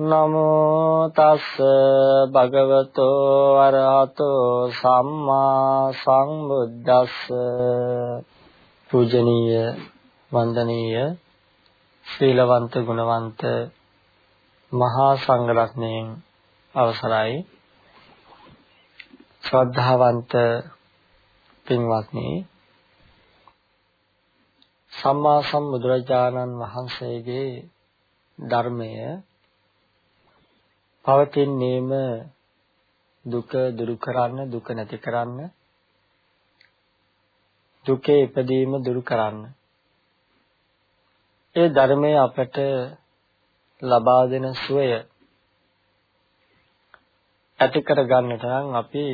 නමෝ තස් භගවතෝ අරහතෝ සම්මා සම්බුද්දස්ස. පූජනීය වන්දනීය ශීලවන්ත ගුණවන්ත මහා සංඝරත්නයන් අවසරයි. ශ්‍රද්ධාවන්ත පින්වත්නි සම්මා සම්බුදුරජාණන් වහන්සේගේ ධර්මය පවතින්නේම දුක දුරු කරන්න දුක නැති කරන්න දුකේ ඉපදීම දුරු කරන්න. ඒ ධර්මය අපට ලබා දෙන සුවය ඇති කර ගන්නට නම් අපි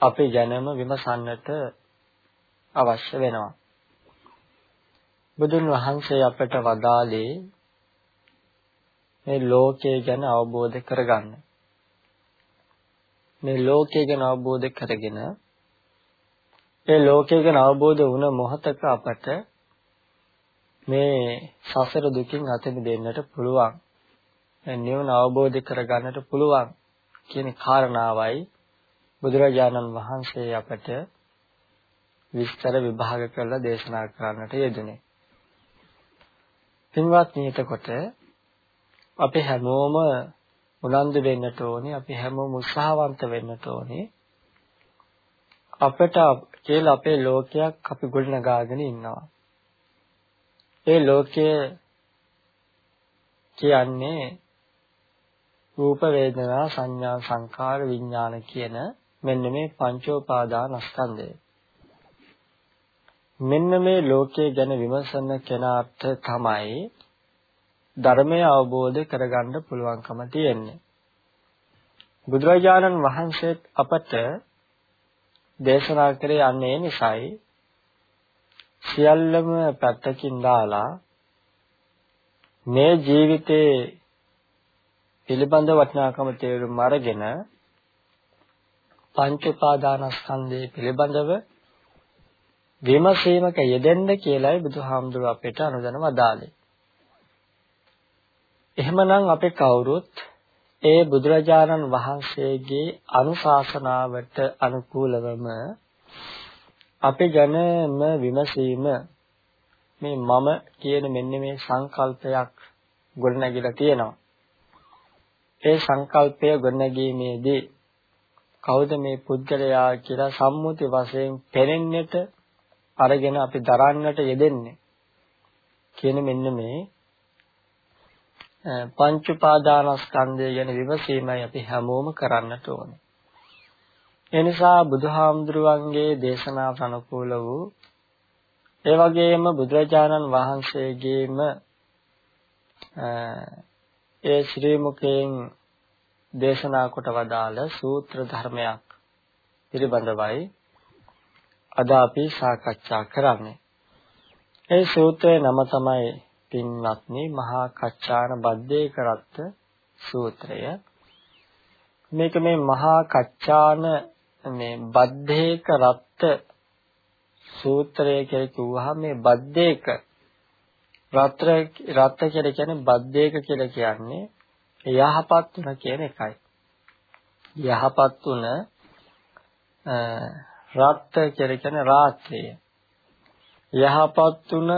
අපේ ජනම විමසන්නට අවශ්‍ය වෙනවා. බුදුන් වහන්සේ අපට වදාළේ මේ ලෝකය ගැන අවබෝධ කරගන්න. මේ ලෝකය ගැන අවබෝධ කරගෙන ඒ ලෝකය ගැන අවබෝධ වුණ මොහතක අපට මේ සසර දුකින් අත මිදෙන්නට පුළුවන්. නිවන අවබෝධ කරගන්නට පුළුවන් කියන කාරණාවයි බුදුරජාණන් වහන්සේ අපට විස්තර විභාග කරලා දේශනා කරන්නට යෙදුනේ. පින්වත්නි එතකොට අපි හැමෝම උනන්දු වෙන්නට ඕනේ අපි හැමෝම උත්සාහවන්ත වෙන්නට ඕනේ. අපට කියලා අපේ ලෝකයක් අපි ගොඩනගාගෙන ඉන්නවා. ඒ ලෝකය කියන්නේ රූප වේදනා සංඥා සංකාර විඥාන කියන මෙන්න මේ පංචෝපාදානස්කන්ධය. මෙන්න මේ ලෝකයේ ගැන විමසන කෙනාට තමයි ධර්මය අවබෝධ කරගන්න පුළුවන්කම තියෙන්නේ. බුදුරජාණන් වහන්සේ අපට දේශනා කරේ යන්නේ නිසායි සියල්ලම පැත්තකින් දාලා මේ ජීවිතේ පිළිබඳ වටිනාකම තේරුම් අරගෙන පංච උපාදානස්කන්ධය පිළිබඳව විමසීමක යෙදෙන්න කියලායි බුදුහාමුදුරුව අපිට අනුදැන වදාළේ. එහෙමනම් අපි කවුරුත් ඒ බුදුරජාණන් වහන්සේගේ අනුශාසනාවට අනුකූලවම අපි ගැනම විමසීම මේ මම කියන මෙන්න මේ සංකල්පයක් ගොඩනැගිලා තියෙනවා. ඒ සංකල්පය ගොඩනැගීමේදී කවුද මේ පුද්ගලයා කියලා සම්මුති වශයෙන් පෙනෙන්නට අරගෙන අපි දරන්නට යෙදෙන්නේ කියන මෙන්න මේ පංච උපාදානස්කන්ධය ගැන විමසීමයි අපි හැමෝම කරන්නට ඕනේ. ඒ නිසා බුදුහාමුදුරුවන්ගේ දේශනාවට අනුකූල වූ ඒ වගේම බුදුරජාණන් වහන්සේගේම ඒ ශ්‍රී මුකයෙන් දේශනා කොට වදාළ සූත්‍ර ධර්මයක් පිළිබඳවයි අද අපි සාකච්ඡා කරන්නේ. ඒ සූත්‍රයේ නම තමයි පින්වත්නි මහා කච්චාන බද්දේක රත්ත සූත්‍රය. මේක මේ මහා කච්චාන මේ බද්දේක රත්ත සූත්‍රය කියලා කිව්වහම මේ බද්දේක රත්‍ර රත්ත කියලා කියන්නේ බද්දේක කියලා කියන්නේ යහපත් උන කියන එකයි. යහපත් උන රත්ත කියලා කියන්නේ රාත්‍රිය. යහපත් උන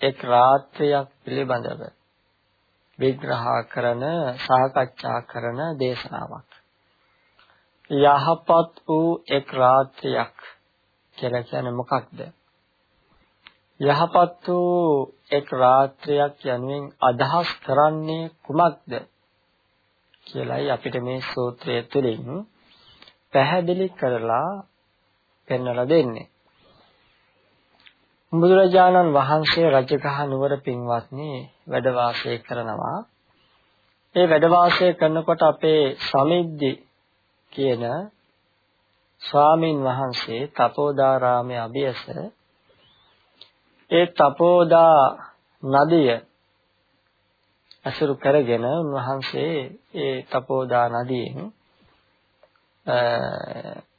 එක් රාත්‍රියක් පිළිබඳව විග්‍රහ කරන සාකච්ඡා කරන දේශනාවක් යහපත් වූ එක් රාත්‍රියක් කියලා කියන්නේ මොකක්ද? යහපත් වූ එක් රාත්‍රියක් යනුවෙන් අදහස් කරන්නේ කුමක්ද කියලායි අපිට මේ සූත්‍රය තුළින් පැහැදිලි කරලා පෙන්වලා දෙන්නේ. බුදුරජාණන් වහන්සේ රජගහ නුවර පින්වත්නි වැඩ වාසය කරනවා. ඒ වැඩ වාසය කරනකොට අපේ සමිද්දි කියන ස්වාමින් වහන්සේ තපෝදාරාමයේ අභියස ඒ තපෝදා නදිය අසුරු කරගෙන උන්වහන්සේ ඒ තපෝදා නදියෙන්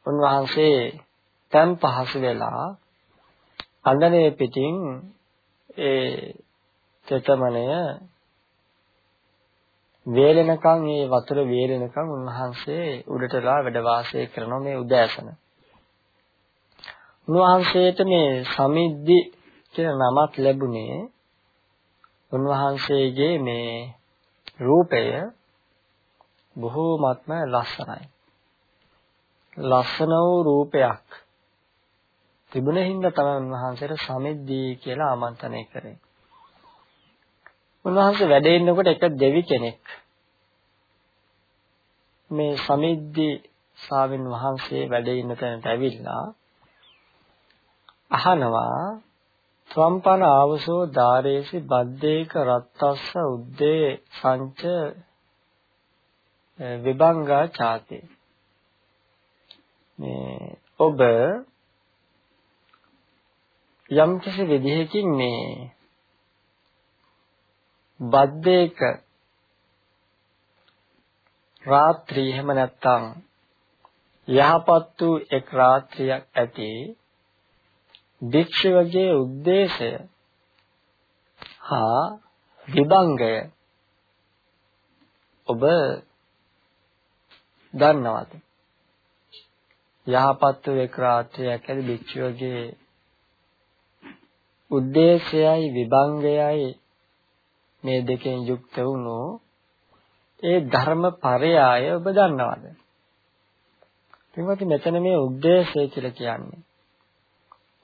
උන්වහන්සේ තන් පහසු වෙලා අඳනේ පිටින් ඒ තෙතමනය වේලෙනකන් ඒ වතුර වේලෙනකන් උන්වහන්සේ උඩටලා වැඩ වාසය කරන මේ උදෑසන. උන්වහන්සේට මේ සමිද්දි කියන නමක් ලැබුණේ උන්වහන්සේගේ මේ රූපය බොහෝමත්ම ලස්සනයි. ලස්සන වූ රූපයක් තිබුණ හින්දා තමයි උන්වහන්සේට සමිද්දී කියලා ආමන්ත්‍රණය කරේ. උන්වහන්සේ වැඩ ඉන්නකොට එක දෙවි කෙනෙක් මේ සමිද්දී ස්වාමින් වහන්සේ වැඩ ඉන්න තැනට ඇවිල්ලා අහනවා ත්වම්පන ආවසෝ ධාරේසි බද්දේක රත්තස්ස උද්දේ සංච විභංගා ചാතේ මේ ඔබ යම් කිසි විදිහකින් මේ බද්දේක රාත්‍රී එහෙම නැත්තම් යහපත් වූ එක් රාත්‍රියක් ඇති භික්ෂුවගේ ಉದ್ದೇಶය හා විභංගය ඔබ දන්නවද? යහපත් වූ එක් රාත්‍රියක් ඇති භික්ෂුවගේ උද්දේශයයි විභංගයයි මේ දෙකෙන් යුක්ත වුණු ඒ ධර්ම පරයය ඔබ දන්නවද? පින්වත්නි මෙතන මේ උද්දේශය කියලා කියන්නේ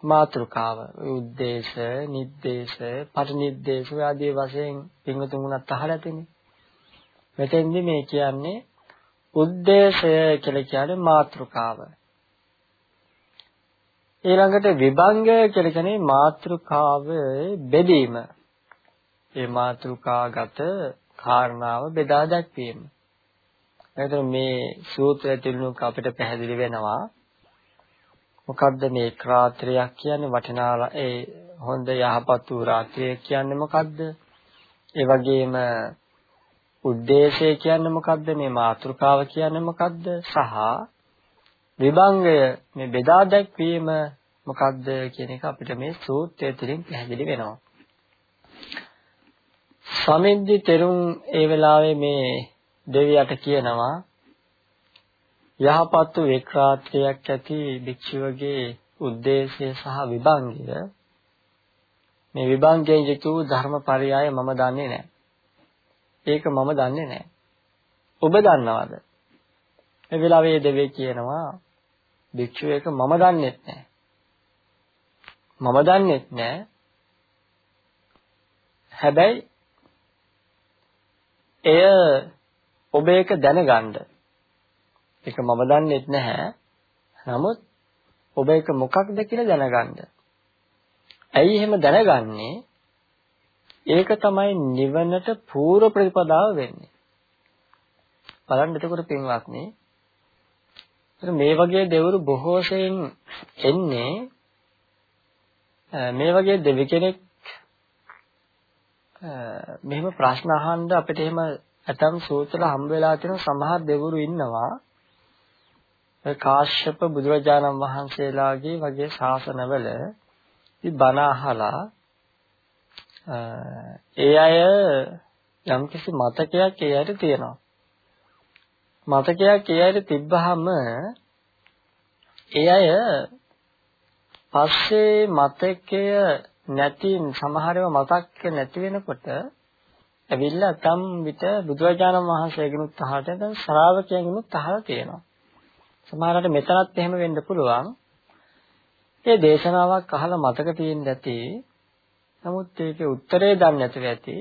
මාත්‍රකාව උද්දේශ නිද්දේශ පරිනිද්දේශ ආදී වශයෙන් පින්වතුන්ගුණත් අහලා තිනේ මෙතෙන්දි මේ කියන්නේ උද්දේශය කියලා කියන්නේ මාත්‍රකාව ඊළඟට විභංග කියලා කියන්නේ මාත්‍රකාව බෙදීම ඒ මාත්‍රකාගත කාරණාව බෙදා දැක්වීම එතකොට මේ සූත්‍රය තුලිනුත් අපිට පැහැදිලි වෙනවා මොකද්ද මේ රාත්‍රියක් කියන්නේ වටිනා ඒ හොඳ යහපත් වූ රාත්‍රිය කියන්නේ මොකද්ද? ඒ වගේම උද්දේශය කියන්නේ මොකද්ද? මේ මාතෘකාව කියන්නේ මොකද්ද? සහ විභංගය මේ බෙදා දැක්වීම මොකක්ද කියන එක අපිට මේ සූත්‍රය තුළින් පැහැදිලි වෙනවා. සමිද්දි තෙරුන් ඒ වෙලාවේ මේ දෙවියට කියනවා යහපත් වික්‍රාත්‍යයක් ඇති භික්ෂුවගේ ಉದ್ದೇಶය සහ විභංගය මේ විභංගයෙන් යුතු ධර්මපරයය මම දන්නේ නැහැ. ඒක මම දන්නේ නැහැ. ඔබ දන්නවද? මේ වෙලාවේ දෙවිය කියනවා භික්ෂුව එක මම දන්නෙත් නැහැ. මම දන්නෙත් නැහැ. හැබැයි එය ඔබ ඒක දැනගන්න ඒක මම දන්නෙත් නැහැ. නමුත් ඔබ ඒක මොකක්ද කියලා දැනගන්න. ඇයි එහෙම දැනගන්නේ? ඒක තමයි නිවනට පූර්ව ප්‍රතිපදාව වෙන්නේ. බලන්න එතකොට පින්වත්නි මේ වගේ දෙවරු බොහෝ සෙයින් එන්නේ මේ වගේ දෙවි කෙනෙක් මෙහෙම ප්‍රශ්න අහන්න අපිට එහෙම ඇතම් සූත්‍රල හම්බ වෙලා තියෙන සමහර දෙවරු ඉන්නවා කාශ්‍යප බුදුරජාණන් වහන්සේලාගේ වගේ ශාසනවල බණ අහලා ඒ අය යම්කිසි මතකයක් ඒ අයට තියෙනවා. මතකයක් ඒ අයට තිබ්බහම ඒ අය පස්සේ මතකය නැති සමහරව මතක් නැති වෙනකොට ඇවිල්ලා තම් විට බුදුරජාණන් වහන්සේගෙනුත් අහලා දැන් ශ්‍රාවකයන්ගෙනුත් අහලා තියෙනවා. සමහරවිට මෙතනත් එහෙම වෙන්න පුළුවන්. ඒ දේශනාවක් අහලා මතක තියෙන්න ඇති. නමුත් ඒකේ උත්තරේ දන්නේ නැතුව ඇති.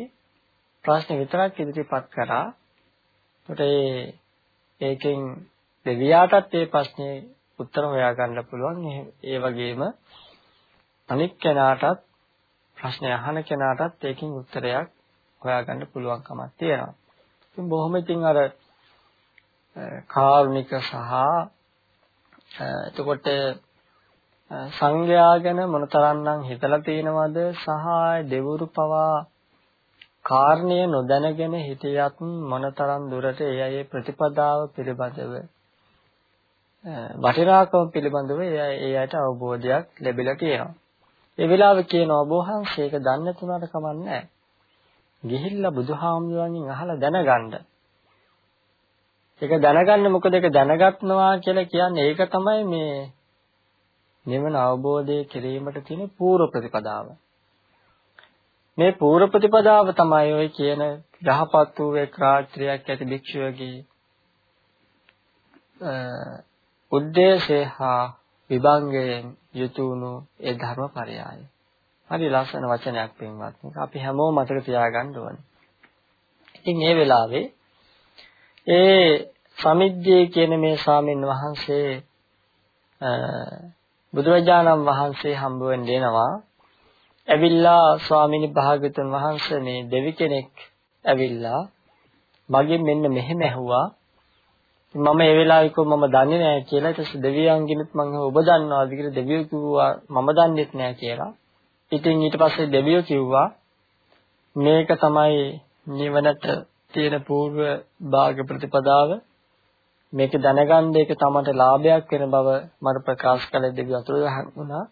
ප්‍රශ්න විතරක් ඉදිරිපත් කරා. ඒකට ඒ ඒකෙන් දෙවියාටත් ඒ ප්‍රශ්නේ උත්තර හොයාගන්න පුළුවන්. ඒ වගේම අනික් කෙනාටත් ප්‍රශ්න අහන කෙනාටත් ඒකෙන් උත්තරයක් හොයාගන්න පුළුවන්කමක් තියෙනවා. ඉතින් බොහොම ඉතින් අර කාරුණික සහ එතකොට සංඝයා ගැන මොනතරම්නම් හිතලා තියෙනවද සහ දෙවුරු පවා කාරණය නොදැනගෙන හිටියත් මොනතරම් දුරට ඒ අය ප්‍රතිපදාව පිළිබඳව වටිනාකම පිළිබඳව ඒ අයට අවබෝධයක් ලැබිලා තියෙනවා. ඒ වෙලාවේ කියනවා ඔබ වහන්සේ ඒක දන්නේ නැතුණාට කමන්නේ ගිහිල්ලා බුදුහාමුදුරන්ගෙන් අහලා දැනගන්න. ඒක දැනගන්න මොකද ඒක දැනගත්නවා කියලා කියන්නේ ඒක තමයි මේ නිවන අවබෝධය කිරීමට තියෙන පූර්ව ප්‍රතිපදාව. මේ පූර්ව ප්‍රතිපදාව තමයි ඔය කියන යහපත් වූ එක් රාත්‍රියක් ඇති භික්ෂුවගේ උද්දේශය හා විභංගයෙන් යුතුයුණු ඒ ධර්මපරයය. හරි ලස්සන වචනයක් පින්වත්නි. අපි හැමෝම මතක තියාගන්න ඕනේ. ඉතින් මේ වෙලාවේ ඒ සමිද්දේ කියන මේ ස්වාමීන් වහන්සේ බුදුරජාණන් වහන්සේ හම්බ වෙන්න එනවා. ඇවිල්ලා ස්වාමීනි භාග්‍යතුන් වහන්සේ මේ දෙවි කෙනෙක් ඇවිල්ලා මගෙන් මෙන්න මෙහෙම ඇහුවා මම ඒ වෙලාවේ කිව්වා මම දන්නේ නැහැ කියලා. ඊට පස්සේ දෙවියන්ගෙනුත් මම ඔබ දන්නවාද කියලා දෙවියෝ කිව්වා මම දන්නෙත් නැහැ කියලා. ඉතින් ඊට පස්සේ දෙවියෝ කිව්වා මේක තමයි නිවනට තියෙන పూర్ව භාග ප්‍රතිපදාව. මේක දැනගන්න එක තමයි ලාභයක් වෙන බව මට ප්‍රකාශ කළ දෙවියෝ අතුරුදහන් වුණා.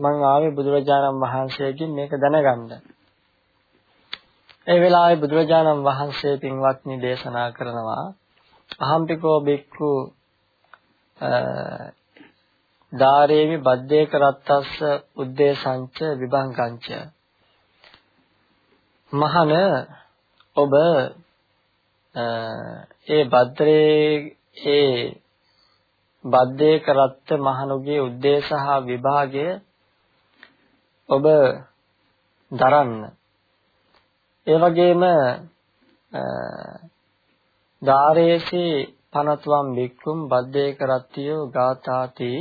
මම ආවේ බුදුරජාණන් වහන්සේගෙන් මේක දැනගන්න. ඒ වෙලාවේ බුදුරජාණන් වහන්සේ පින්වත්නි දේශනා කරනවා අහම්පිකෝ බික්ඛු ධාරේමි බද්දේක රත්තස්ස උද්දේශංච විභංගංච මහන ඔබ ඒ භද්‍රේ ඒ බද්දේක රත්ත මහනුගේ උද්දේශ හා විභාගය ඔබ දරන්න. ඒ වගේම ධාරේසි පනත්වම් බික්කුම් බද්දේ කරත්තියෝ ගාතාති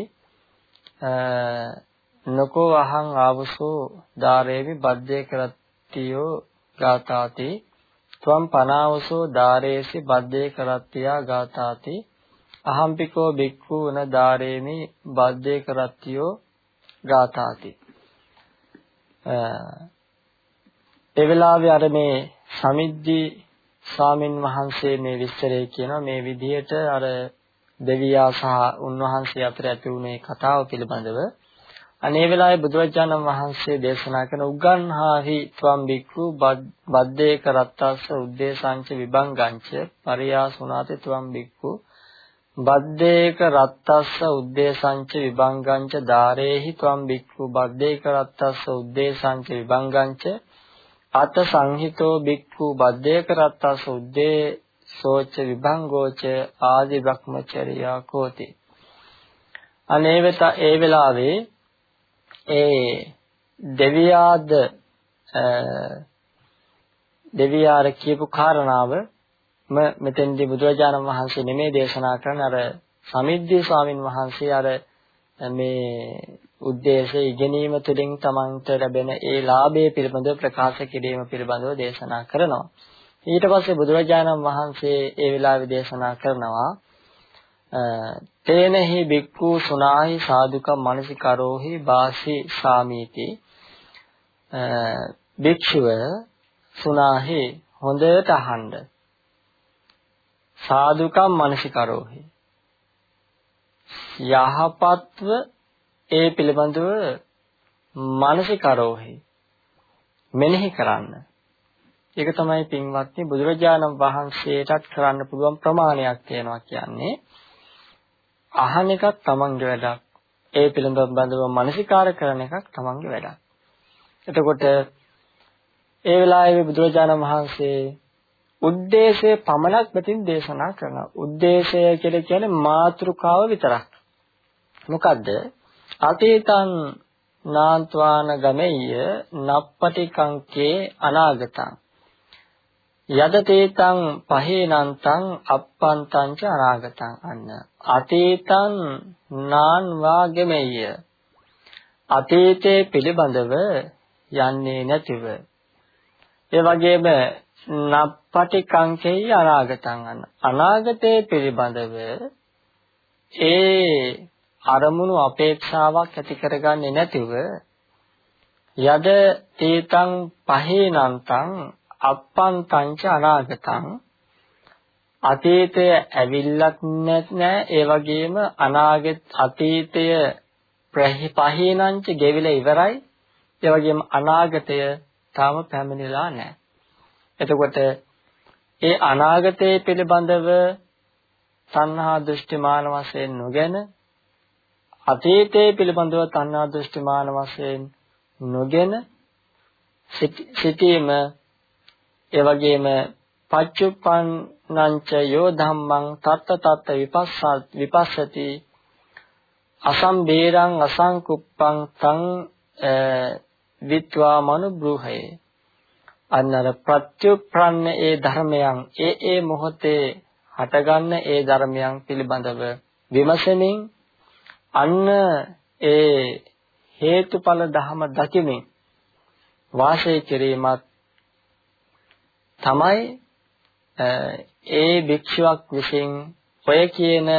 නකෝ අහං ආවසෝ ධාරේමි බද්දේ කරත්තියෝ ගාතාති ත්වම් පනාවසෝ ධාරේසි බද්දේ කරත්තියා ගාතාති අහම්පිකෝ බික්ඛු න ධාරේමි බද්දේ කරත්තියෝ ගාතාති ඒ වෙලාවේ අර මේ සමිද්දී ස්වාමින් වහන්සේ මේ විස්තරය කියනවා. මේ විදිහට අර දෙවියා සහ උන්වහන්සේ අතර ඇති වුණේ කතාව පිළිබඳව. අනේ වෙලාවේ බුදුරජාණන් වහන්සේ දේශනා කරන උගන්හාහි ත්වම් බික්ඛු බද්දේ කරත්තස්ස උද්දේශංච විභංගංච පරියාසුනාති ත්වම් බික්ඛු බද්දේක රත්තස්ස උද්දේශංච විභංගංච ධාරේහි ත්වම් බික්ඛු. බද්දේක රත්තස්ස උද්දේශංච විභංගංච අත සංහිතෝ බික්ඛු. බද්දේක රත්තස් උද්දේ සෝච විභංගෝච ආදි බ්‍රහ්මචර්යා කෝති. අනේ වෙත ඒ වෙලාවේ ඒ දෙවියාද දෙවියාර කියපු කාරණාව මෙතෙන්දී බුදුරජාණන් වහන්සේ නෙමෙයි දේශනා කරන අර සමිද්දී ස්වාමින් වහන්සේ අර මේ උද්දේශය ඉගෙනීම තුළින් තමන්ට ලැබෙන ඒ ලාභය පිළිබඳව ප්‍රකාශ කිරීම පිළිබඳව දේශනා කරනවා. ඊට පස්සේ බුදුරජාණන් වහන්සේ ඒ වෙලාවේ දේශනා කරනවා තේනහි බික්ඛු සුනාහි සාදුකම් මනසිකරෝහි වාසි සාමීති භික්ෂුව සුනාහි හොඳට අහන්න සාදුකම් මනසිකරෝහි යහපත්ව ඒ පිළිබඳව මානසිකරෝහි මෙනෙහි කරන්න. ඒක තමයි පින්වත්නි බුදුරජාණන් වහන්සේටත් කරන්න පුළුවන් ප්‍රමාණයක් තියෙනවා කියන්නේ. අහන එකක් තමන්ගේ වැඩක්. ඒ පිළිබඳව මානසිකාර කරන එකක් තමන්ගේ වැඩක්. එතකොට ඒ වෙලාවේ බුදුරජාණන් වහන්සේ උද්දේශය පමණක් මෙතින් දේශනා කරනවා. උද්දේශය කියලා කියන්නේ මාතෘකාව විතරක්. මොකද්ද? අතීතං නාන්ත්වාන ගමෙය්‍ය නප්පටි කංකේ අනාගතං යදතේතං පහේනන්තං අප්පන්තං ච අනාගතං අන්න අතීතං නාන් වාගෙමෙය්‍ය අතීතයේ පිළිබඳව යන්නේ නැතිව ඒ වගේම නප්පටි කංකේය අනාගතං අන්න අනාගතයේ පිළිබඳව ඒ අරමුණු අපේක්ෂාවක් ඇති කරගන්නේ නැතිව යද තේතං පහේනන්තං අප්පන්තංච අනාගතං. අතීතය ඇවිල්ලත් නැහැ ඒ වගේම අනාගත අතීතය පහේනංච ගෙවිලා ඉවරයි. ඒ වගේම අනාගතය තාම පැමිණිලා නැහැ එතකොට ඒ අනාගතයේ පිළිබඳව තණ්හා දෘෂ්ටිමාන වශයෙන් නොගෙන අතීතයේ පිළිබඳව තණ්හා දෘෂ්ටිමාන වශයෙන් නොගෙන සිටීම ඒ වගේම පච්චුප්පන්නංච යෝ ධම්මං තත්ත තත්ත විපස්සත් විපස්සති අසම්බේරං අසංකුප්පං තං විත්වා මනුබ්‍රූහේ. අන්නර ප්‍රත්‍යුප්පන්න ඒ ධර්මයන් ඒ ඒ මොහොතේ හටගන්න ඒ ධර්මයන් පිළිබඳව විමසමින් අන්න ඒ හේතුඵල ධහම දකිමින් වාසය කිරීමත් තමයි ඒ භික්ෂුවක් විසින් ඔය කියන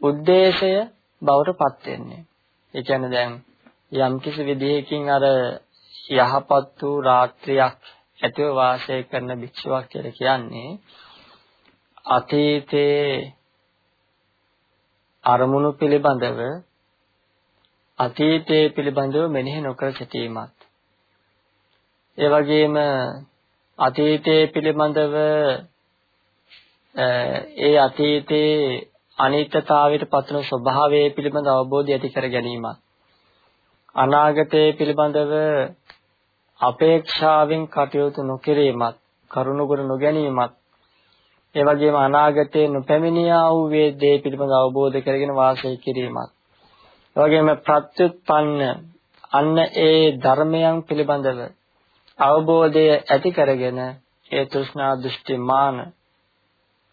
උද්දේශය බවට පත් වෙන්නේ. ඒ කියන්නේ දැන් යම් කිසි විදිහකින් අර යහපත් වූ රාත්‍රියක් ඇතිව වාසය කරන භික්ෂුවක් කියලා කියන්නේ අතීතයේ අරමුණු පිළිබඳව අතීතයේ පිළිබඳව මෙනෙහි නොකර සිටීමත්. ඒ වගේම අතීතයේ පිළිබඳව ඒ අතීතයේ අනිත්‍යතාවයට පත්වන ස්වභාවය පිළිබඳ අවබෝධය ඇති කර ගැනීමත්. අනාගතයේ පිළිබඳව අපේක්ෂාවෙන් කටයුතු නොකිරීමත් කරුණුගුණ නොගැනීමත් ඒ වගේම අනාගතයේ නොපැමිණියා වූ වේදේ පිළිබඳ අවබෝධ කරගෙන වාසය කිරීමත්. ඒ වගේම ප්‍රත්‍යুৎපන්න අන්න ඒ ධර්මයන් පිළිබඳව අවබෝධය ඇති කරගෙන ඒ තෘෂ්ණා දෘෂ්ටි මාන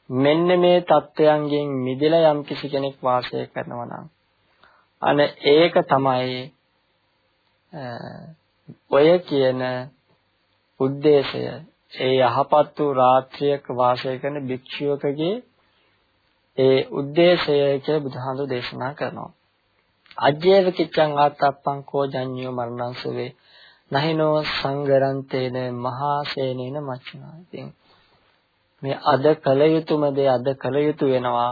මෙන්න මේ தත්වයන්ගෙන් මිදලා යම් කිසි කෙනෙක් වාසය කරනවා නම් අන ඒක තමයි ඔය කියන ಉದ್ದೇಶය ඒ යහපත් වූ රාත්‍රියක වාසය කරන භික්ෂුවකගේ ඒ ಉದ್ದೇಶය කියලා බුදුහාමුදුර දේශනා කරනවා. අජ්ජේව කිච්ඡං ආත්තප්පං කෝ ජඤ්ඤෝ මරණං සුවේ නහිනෝ සංගරන්තේන මහා සේනේන මච්චනා. ඉතින් මේ අද කල යුතුයම දේ අද කල යුතු වෙනවා.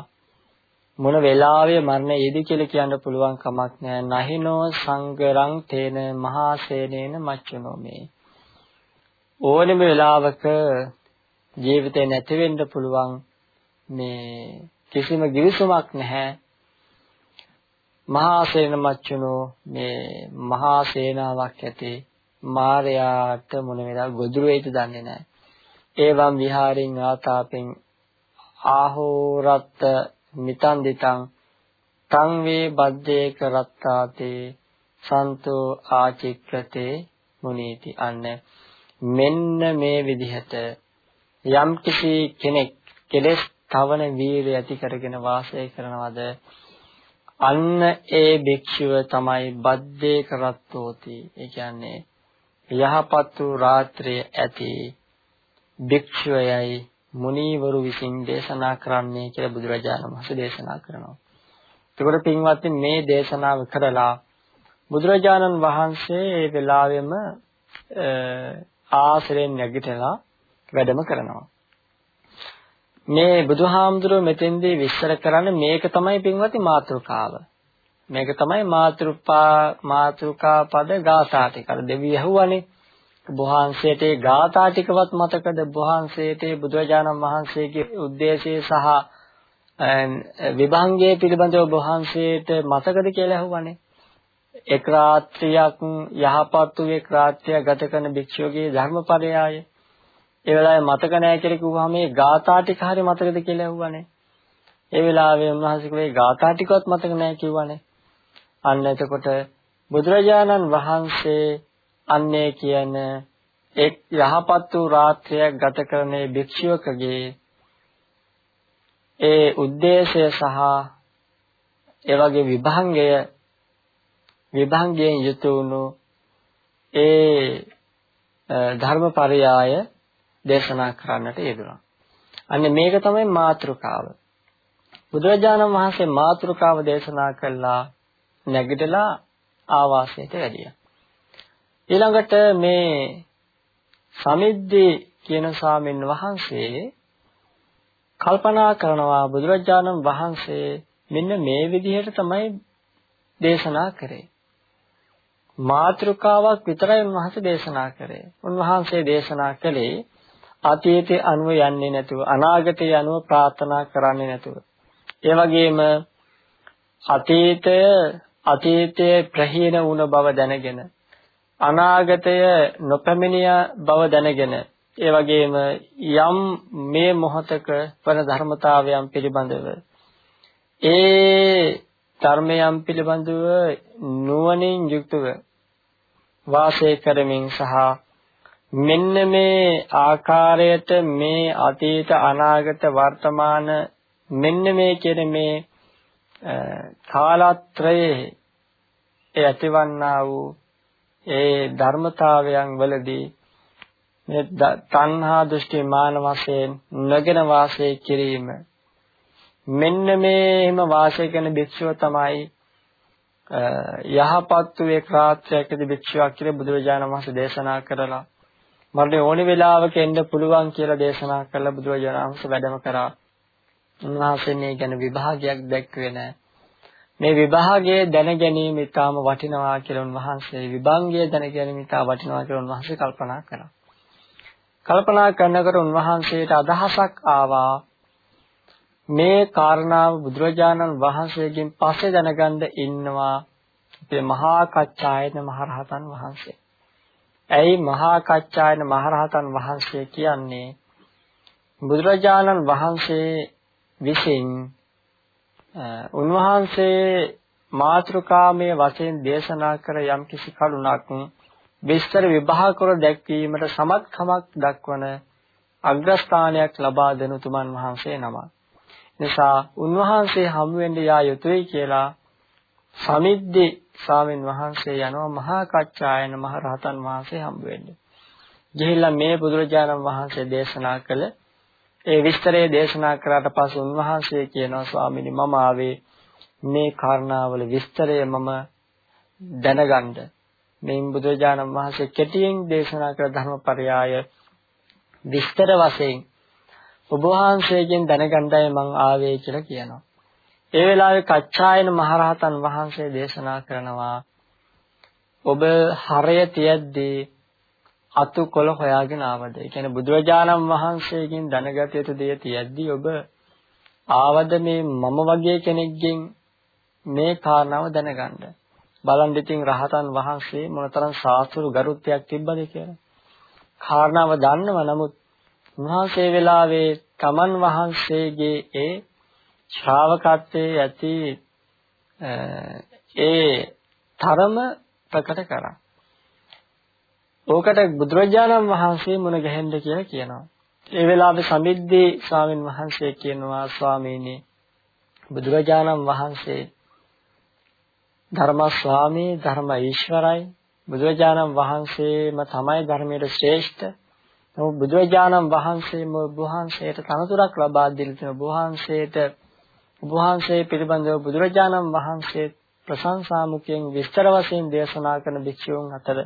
මොන වෙලාවෙ මරණ එයිද කියලා කියන්න පුළුවන් කමක් නැහැ. නහිනෝ සංගරං තේන මහා සේනේන මච්චනෝ මේ. ඕනෙම වෙලාවක ජීවිතේ නැති වෙන්න පුළුවන් මේ කිසිම givisුමක් නැහැ. මහා සේන මච්චනෝ මේ මහා සේනාවක් ඇති මාරයාට මොන වෙලාව ගොදුරු වෙයිද දන්නේ නැහැ. ඒවම් විහාරින් ආතාපෙන් ආහෝරත් මිතන් දිතං තං වේ බද්දේ කරත්තාතේ සන්තෝ ආචික්කතේ මුනීති අන්න. මෙන්න මේ විදිහට යම් කිසි කෙනෙක් කෙලෙස් තවන වීරිය ඇති කරගෙන වාසය කරනවද? අන්න ඒ භික්ෂුව තමයි බද්දේ කරත්තෝති ඒ කියන්නේ යහපත් වූ රාත්‍රිය ඇති භික්ෂුවයයි මුනිවරු විසින් දේශනා කරන්නේ කියලා බුදුරජාණන් වහන්සේ දේශනා කරනවා. එතකොට පින්වත්නි මේ දේශනාව කරලා බුදුරජාණන් වහන්සේ ඒ වෙලාවෙම ආශ්‍රයෙන් නැගිටලා වැඩම කරනවා. මේ බුදුහාමුදුරුවෝ මෙතෙන්දී විස්තර කරන්නේ මේක තමයි පින්වත්නි මාතෘකාව. මේක තමයි මාතෘපා මාතෘකා පද ගාථා ටික. අර දෙවිය ඇහුවානේ. බුහන්සේට ඒ ගාථා ටිකවත් මතකද බුහන්සේට බුදුරජාණන් වහන්සේගේ ಉದ್ದೇಶය සහ විභංගයේ පිළිබඳව බුහන්සේට මතකද කියලා අහුවනේ එක් රාත්‍රියක් යහපත් වූ එක් රාත්‍රිය ගත කරන භික්ෂුවගේ ධර්මපරයය ඒ වෙලාවේ මතක නැහැ කියලා කිව්වහම මේ ගාථා ටික හරිය මතකද කියලා ඇහුවානේ. ඒ වෙලාවේ උන්වහන්සේ කිව්වේ ගාථා ටිකවත් මතක නැහැ කිව්වනේ. අන්න එතකොට බුදුරජාණන් වහන්සේ අන්නේ කියන එක් යහපත් වූ රාත්‍රියක් ගත කරන භික්ෂුවකගේ ඒ ಉದ್ದೇಶය සහ ඒ වගේ විභංගය විභංගයෙන් යුතු වුණු ඒ ධර්මපරයය දේශනා කරන්නට යෙදුණා. අන්නේ මේක තමයි මාතෘකාව. බුදුරජාණන් වහන්සේ මාතෘකාව දේශනා කළා නැගිටලා ආවාසයට වැඩියා. ඊළඟට මේ සමිද්දී කියන ස්වාමීන් වහන්සේ කල්පනා කරනවා බුදුරජාණන් වහන්සේ මෙන්න මේ විදිහට තමයි දේශනා කරේ. මාත්‍රකාවක් විතරයි උන්වහන්සේ දේශනා කරේ. උන්වහන්සේ දේශනා කළේ අතීතයේ අනුව යන්නේ නැතුව අනාගතයේ අනුව ප්‍රාර්ථනා කරන්නේ නැතුව. ඒ වගේම අතීතය අතීතයේ ප්‍රහීන වුණ බව දැනගෙන අනාගතය නොපැමිණිය බව දැනගෙන ඒ වගේම යම් මේ මොහතක වන ධර්මතාවයන් පිළිබඳව ඒ ධර්මයන් පිළිබඳව නුවණින් යුක්තව වාසය කරමින් සහ මෙන්න මේ ආකාරයට මේ අතීත අනාගත වර්තමාන මෙන්න මේ කියන මේ කාලත්‍රයේ ඒ ඇතිවන්නා වූ ඒ ධර්මතාවයන් වලදී මේ තණ්හා දෘෂ්ටි මාන වශයෙන් නොගෙන වාසය කිරීම මෙන්න මේම වාසය කරන භික්ෂුව තමයි යහපත් වූ එක් රාත්‍රියකදී භික්ෂුවක් කියලා බුදුරජාණන් වහන්සේ දේශනා කරලා මරණය ඕනි වෙලාවක එන්න පුළුවන් කියලා දේශනා කළ බුදුරජාණන් වහන්සේ වැඩම කරා. උන්වහන්සේ මේ ගැන විභාගයක් දැක්වේ නැහැ. මේ විභාගයේ දැන ගැනීම ඉතාම වටිනවා කියලා උන්වහන්සේ විභංගය දැන ගැනීම ඉතා වටිනවා කියලා උන්වහන්සේ කල්පනා කළා. කල්පනා කරනකොට උන්වහන්සේට අදහසක් ආවා මේ කාරණාව බුදුරජාණන් වහන්සේගෙන් පස්සේ දැනගන්න ඉන්නවා අපේ මහා කච්චායන මහරහතන් වහන්සේ. ඇයි මහා කච්චායන මහරහතන් වහන්සේ කියන්නේ බුදුරජාණන් වහන්සේ විසින් උන්වහන්සේ මාතෘකාමයේ වශයෙන් දේශනා කර යම් කිසි කරුණක් විස්තර විභාග කර දැක්වීමට සමත්කමක් දක්වන අග්‍රස්ථානයක් ලබා දෙනු තුමන් වහන්සේ නම. නිසා උන්වහන්සේ හමු වෙන්න යා යුතුයි කියලා සමිද්දි ස්වාමින් වහන්සේ යනවා මහා කච්චායන මහ රහතන් වහන්සේ හම්බ වෙන්න. ගිහිල්ලා මේ බුදුරජාණන් වහන්සේ දේශනා කළ ඒ විස්තරය දේශනා කරාට පස්සේ උන්වහන්සේ කියනවා ස්වාමීනි මම ආවේ මේ කාරණාවල විස්තරය මම දැනගන්න මේ බුදුරජාණන් වහන්සේ කෙටියෙන් දේශනා කළ ධර්මපරයය විස්තර වශයෙන් ඔබ වහන්සේගෙන් දැනගන්නයි මම ආවේ කියලා කියනවා. ඒ වෙලාවේ කච්චායන මහරහතන් වහන්සේ දේශනා කරනවා ඔබ හරය තියද්දී අතු කොළ හොයාගෙන ආවද? ඒ කියන්නේ බුදුරජාණන් වහන්සේගෙන් දැනගත යුතු දේ තියද්දී ඔබ ආවද මේ මම වගේ කෙනෙක්ගෙන් මේ කාරණාව දැනගන්න. බලන් ඉතින් රහතන් වහන්සේ මොනතරම් සාස්ත්‍රු ගරුත්වයක් තිබ්බද කියලා. කාරණාව දන්නව නමුත් උන්වහන්සේ වෙලාවේ තමන් වහන්සේගේ ඒ ශ්‍රාවකත්වයේ ඇති ඒ තරම ප්‍රකට කරා. ඕකට බුදුරජාණන් වහන්සේ මුණ ගැහෙන්න කියලා කියනවා. ඒ වෙලාවේ සමිද්දී ස්වාමින් වහන්සේ කියනවා ස්වාමීනි බුදුරජාණන් වහන්සේ ධර්ම ස්වාමී ධර්ම ඊශ්වරයි බුදුරජාණන් වහන්සේම තමයි ධර්මයේ ශ්‍රේෂ්ඨ. නමුත් බුදුරජාණන් වහන්සේම වහන්සේට තනතුරක් ලබා දෙන්න තියෙන වහන්සේට වහන්සේ පිළිබඳව බුදුරජාණන් වහන්සේ ප්‍රශංසා මුඛයෙන් විස්තර වශයෙන් දේශනා කරන භික්ෂුන් අතර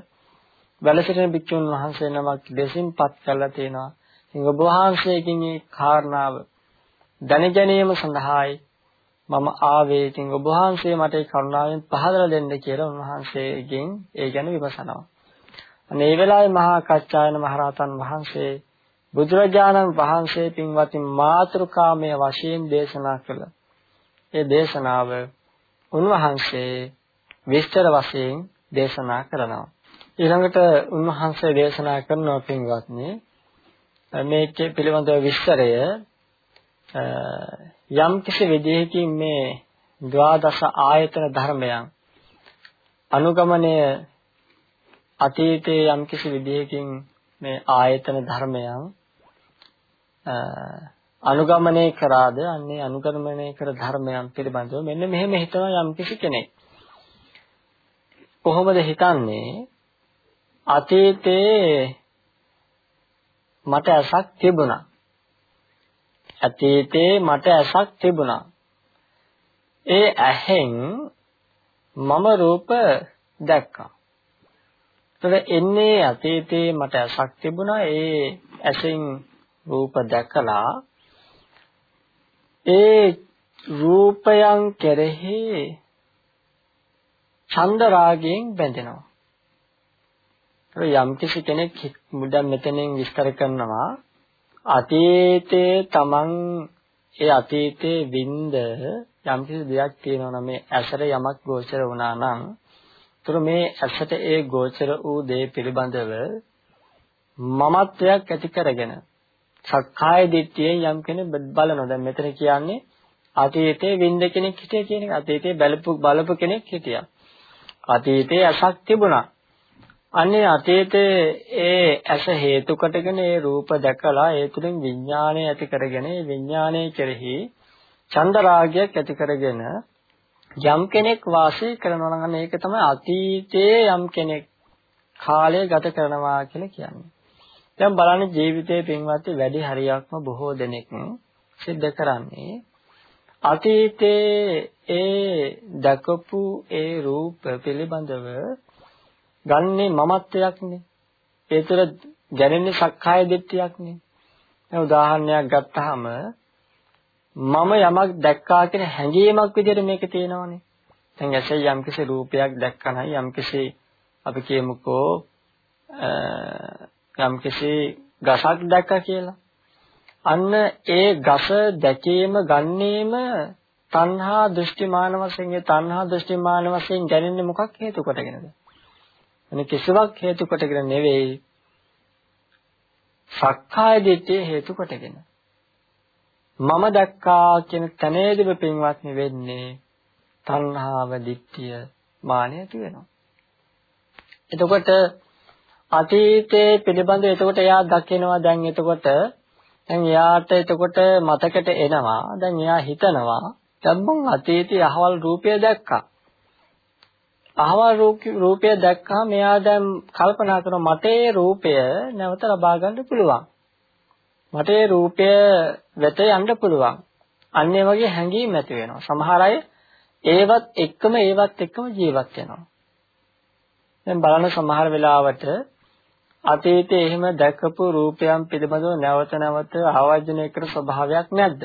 වැලසිටින භික්ෂුන් වහන්සේ නමක් දෙසින්පත් කළා තියෙනවා. ඉතින් ඔබ වහන්සේකින් මේ කාරණාව දැන ගැනීම සඳහායි මම ආවේ. ඉතින් ඔබ වහන්සේ මට ඒ කරුණාවෙන් පහදලා දෙන්න කියලා උන්වහන්සේගෙන් ඒ ගැන විමසනවා. අනේ ඒ වෙලාවේ මහා කච්චායන මහරහතන් වහන්සේ බුදුරජාණන් වහන්සේ පින්වත්නි මාතෘකාමය වශයෙන් දේශනා කළ ඒ දේශනාව උන්වහන්සේ විස්තර වශයෙන් දේශනා කරනවා. ඊළඟට උන්වහන්සේ දේශනා කරන පින්වත්නි මේකේ පිළිබඳව විස්තරය යම් කිසි විදිහකින් මේ ද්වාදස ආයතන ධර්මයන් අනුගමනය අතීතයේ යම් කිසි විදිහකින් මේ ආයතන ධර්මයන් අනුගමනය කරාද අන්නේ අනුගමනය කර ධර්මයන් පිළිබඳව මෙන්න මෙහෙම හිතන යම් කිසි කෙනෙක්. කොහොමද හිතන්නේ? අතීතේ මට ඇසක් තිබුණා. අතීතේ මට ඇසක් තිබුණා. ඒ ඇහෙන් මම රූප දැක්කා. එතකොට එන්නේ අතීතේ මට ඇසක් තිබුණා. ඒ ඇසෙන් රූප දැකලා ඒ රූපයන් කෙරෙහි ඡන්ද රාගයෙන් බැඳෙනවා. යම් කිසි කෙනෙක් මුදන් මෙතනින් විස්තර කරනවා අතීතයේ තමන් ඒ අතීතයේ වින්ද යම් කිසි දෙයක් තියෙනවා නම් මේ ඇසට යමක් ගෝචර වුණා නම් ඒතර මේ ඇසට ඒ ගෝචර වූ දේ පිළිබඳව මමත්වයක් ඇති කරගෙන සක්කාය දිට්ඨියෙන් යම් කෙනෙක් බලනවා. දැන් මෙතන කියන්නේ අතීතයේ වින්ද කෙනෙක් හිටිය කියන එක. අතීතයේ බලපු බලපු කෙනෙක් හිටියා. අතීතයේ අසක් තිබුණා. අන්නේ අතීතයේ ඒ ඇස හේතු කොටගෙන ඒ රූප දැකලා ඒ තුලින් විඥාණය ඇති කරගෙන ඒ විඥාණය කෙරෙහි චන්ද රාගයක් ඇති කරගෙන යම් කෙනෙක් වාසය කරනවා නම් ඒක තමයි අතීතයේ යම් කෙනෙක් කාලය ගත කරනවා කියලා කියන්නේ. දැන් බලන්න ජීවිතයේ පින්වත් වැඩි හරියක්ම බොහෝ දෙනෙක් සිද්ධ කරන්නේ අතීතයේ ඒ දකපු ඒ රූප පිළිබඳව ගන්නේ මමත්වයක්නේ. ඒ තුළ දැනෙන්නේ සක්කාය දිට්ඨියක්නේ. දැන් උදාහරණයක් ගත්තාම මම යමක් දැක්කා කියන හැඟීමක් විදිහට මේක තියෙනවනේ. දැන් ඇසේ යම්කිසි රූපයක් දැක්කනම් යම්කිසි අපි කියමුකෝ යම්කිසි ගසක් දැක්කා කියලා. අන්න ඒ ගස දැකීම ගන්නේම තණ්හා දෘෂ්ටිමාන වශයෙන් ඒ තණ්හා දෘෂ්ටිමාන වශයෙන් දැනෙන්නේ මොකක් හේතු කොටගෙනද? අනේ කිසිවක් හේතු කොටගෙන නෙවෙයි. සක්කාය දිට්ඨිය හේතු කොටගෙන. මම දැක්කා කියන තැනේදීම පින්වත්නි වෙන්නේ තණ්හාව දිට්ඨිය මානය ඇති වෙනවා. එතකොට අතීතයේ පිළිබඳව එතකොට එයා දකිනවා දැන් එතකොට දැන් එයාට එතකොට මතකට එනවා දැන් එයා හිතනවා දැන් මං අතීතයේ අහවල් රූපය දැක්කා අහවල් රූපය දැක්කා මෙයා දැන් කල්පනා කරනවා මට ඒ රූපය නැවත ලබා ගන්න පුළුවන්. මට ඒ රූපය වෙත යන්න පුළුවන්. අන්න ඒ වගේ හැඟීම් ඇති වෙනවා. සමහර අය ඒවත් එක්කම ඒවත් එක්කම ජීවත් වෙනවා. දැන් බලන සමහර වෙලාවට අතීතයේ එහෙම දැකපු රූපයන් පිළිබඳව නැවත නැවත ආවර්ජනය කර ස්වභාවයක් නැද්ද?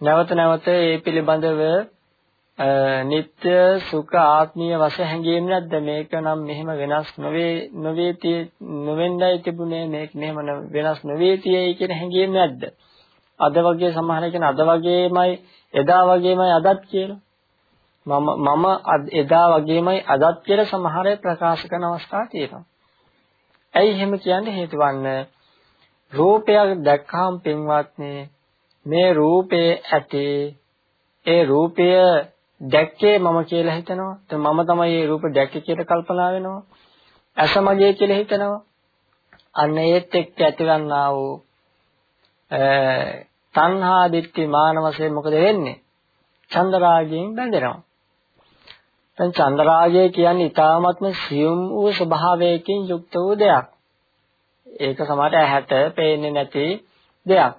නැවත නැවත ඒ පිළිබඳව නিত্য සුඛ ආත්මීය වශයෙන් හැඟීම් නැද්ද? මේක නම් මෙහෙම වෙනස් නොවේ නොවේතිය නොවෙන්නයි තිබුණේ. මේක මෙහෙම වෙනස් නොවේතියයි කියන හැඟීම් නැද්ද? අද වගේ සමහර කෙනා අද වගේමයි එදා වගේමයි අදත් කියලා. මම මම එදා වගේමයි අදත් කියලා සමහර ප්‍රකාශ කරන අවස්ථා තියෙනවා. ඇයි එහෙම කියන්න? හේතුවන්නේ රූපයක් දැක්කහම පින්වත්නි මේ රූපේ ඇති ඒ රූපය දැක්කේ මම කියලා හිතනවා. දැන් මම තමයි මේ රූප දැක්කේ කියලා කල්පනා වෙනවා. ඇස මගේ කියලා හිතනවා. අන්න ඒත් එක්ක ඇතිවන්නා වූ තණ්හා දිට්ඨි මාන වශයෙන් මොකද වෙන්නේ? චන්දරාගයෙන් බැඳෙනවා. දැන් චන්දරාගය කියන්නේ ඊ타ත්ම සියුම් වූ ස්වභාවයකින් යුක්ත වූ දෙයක්. ඒක සමහරට ඇහැට පේන්නේ නැති දෙයක්.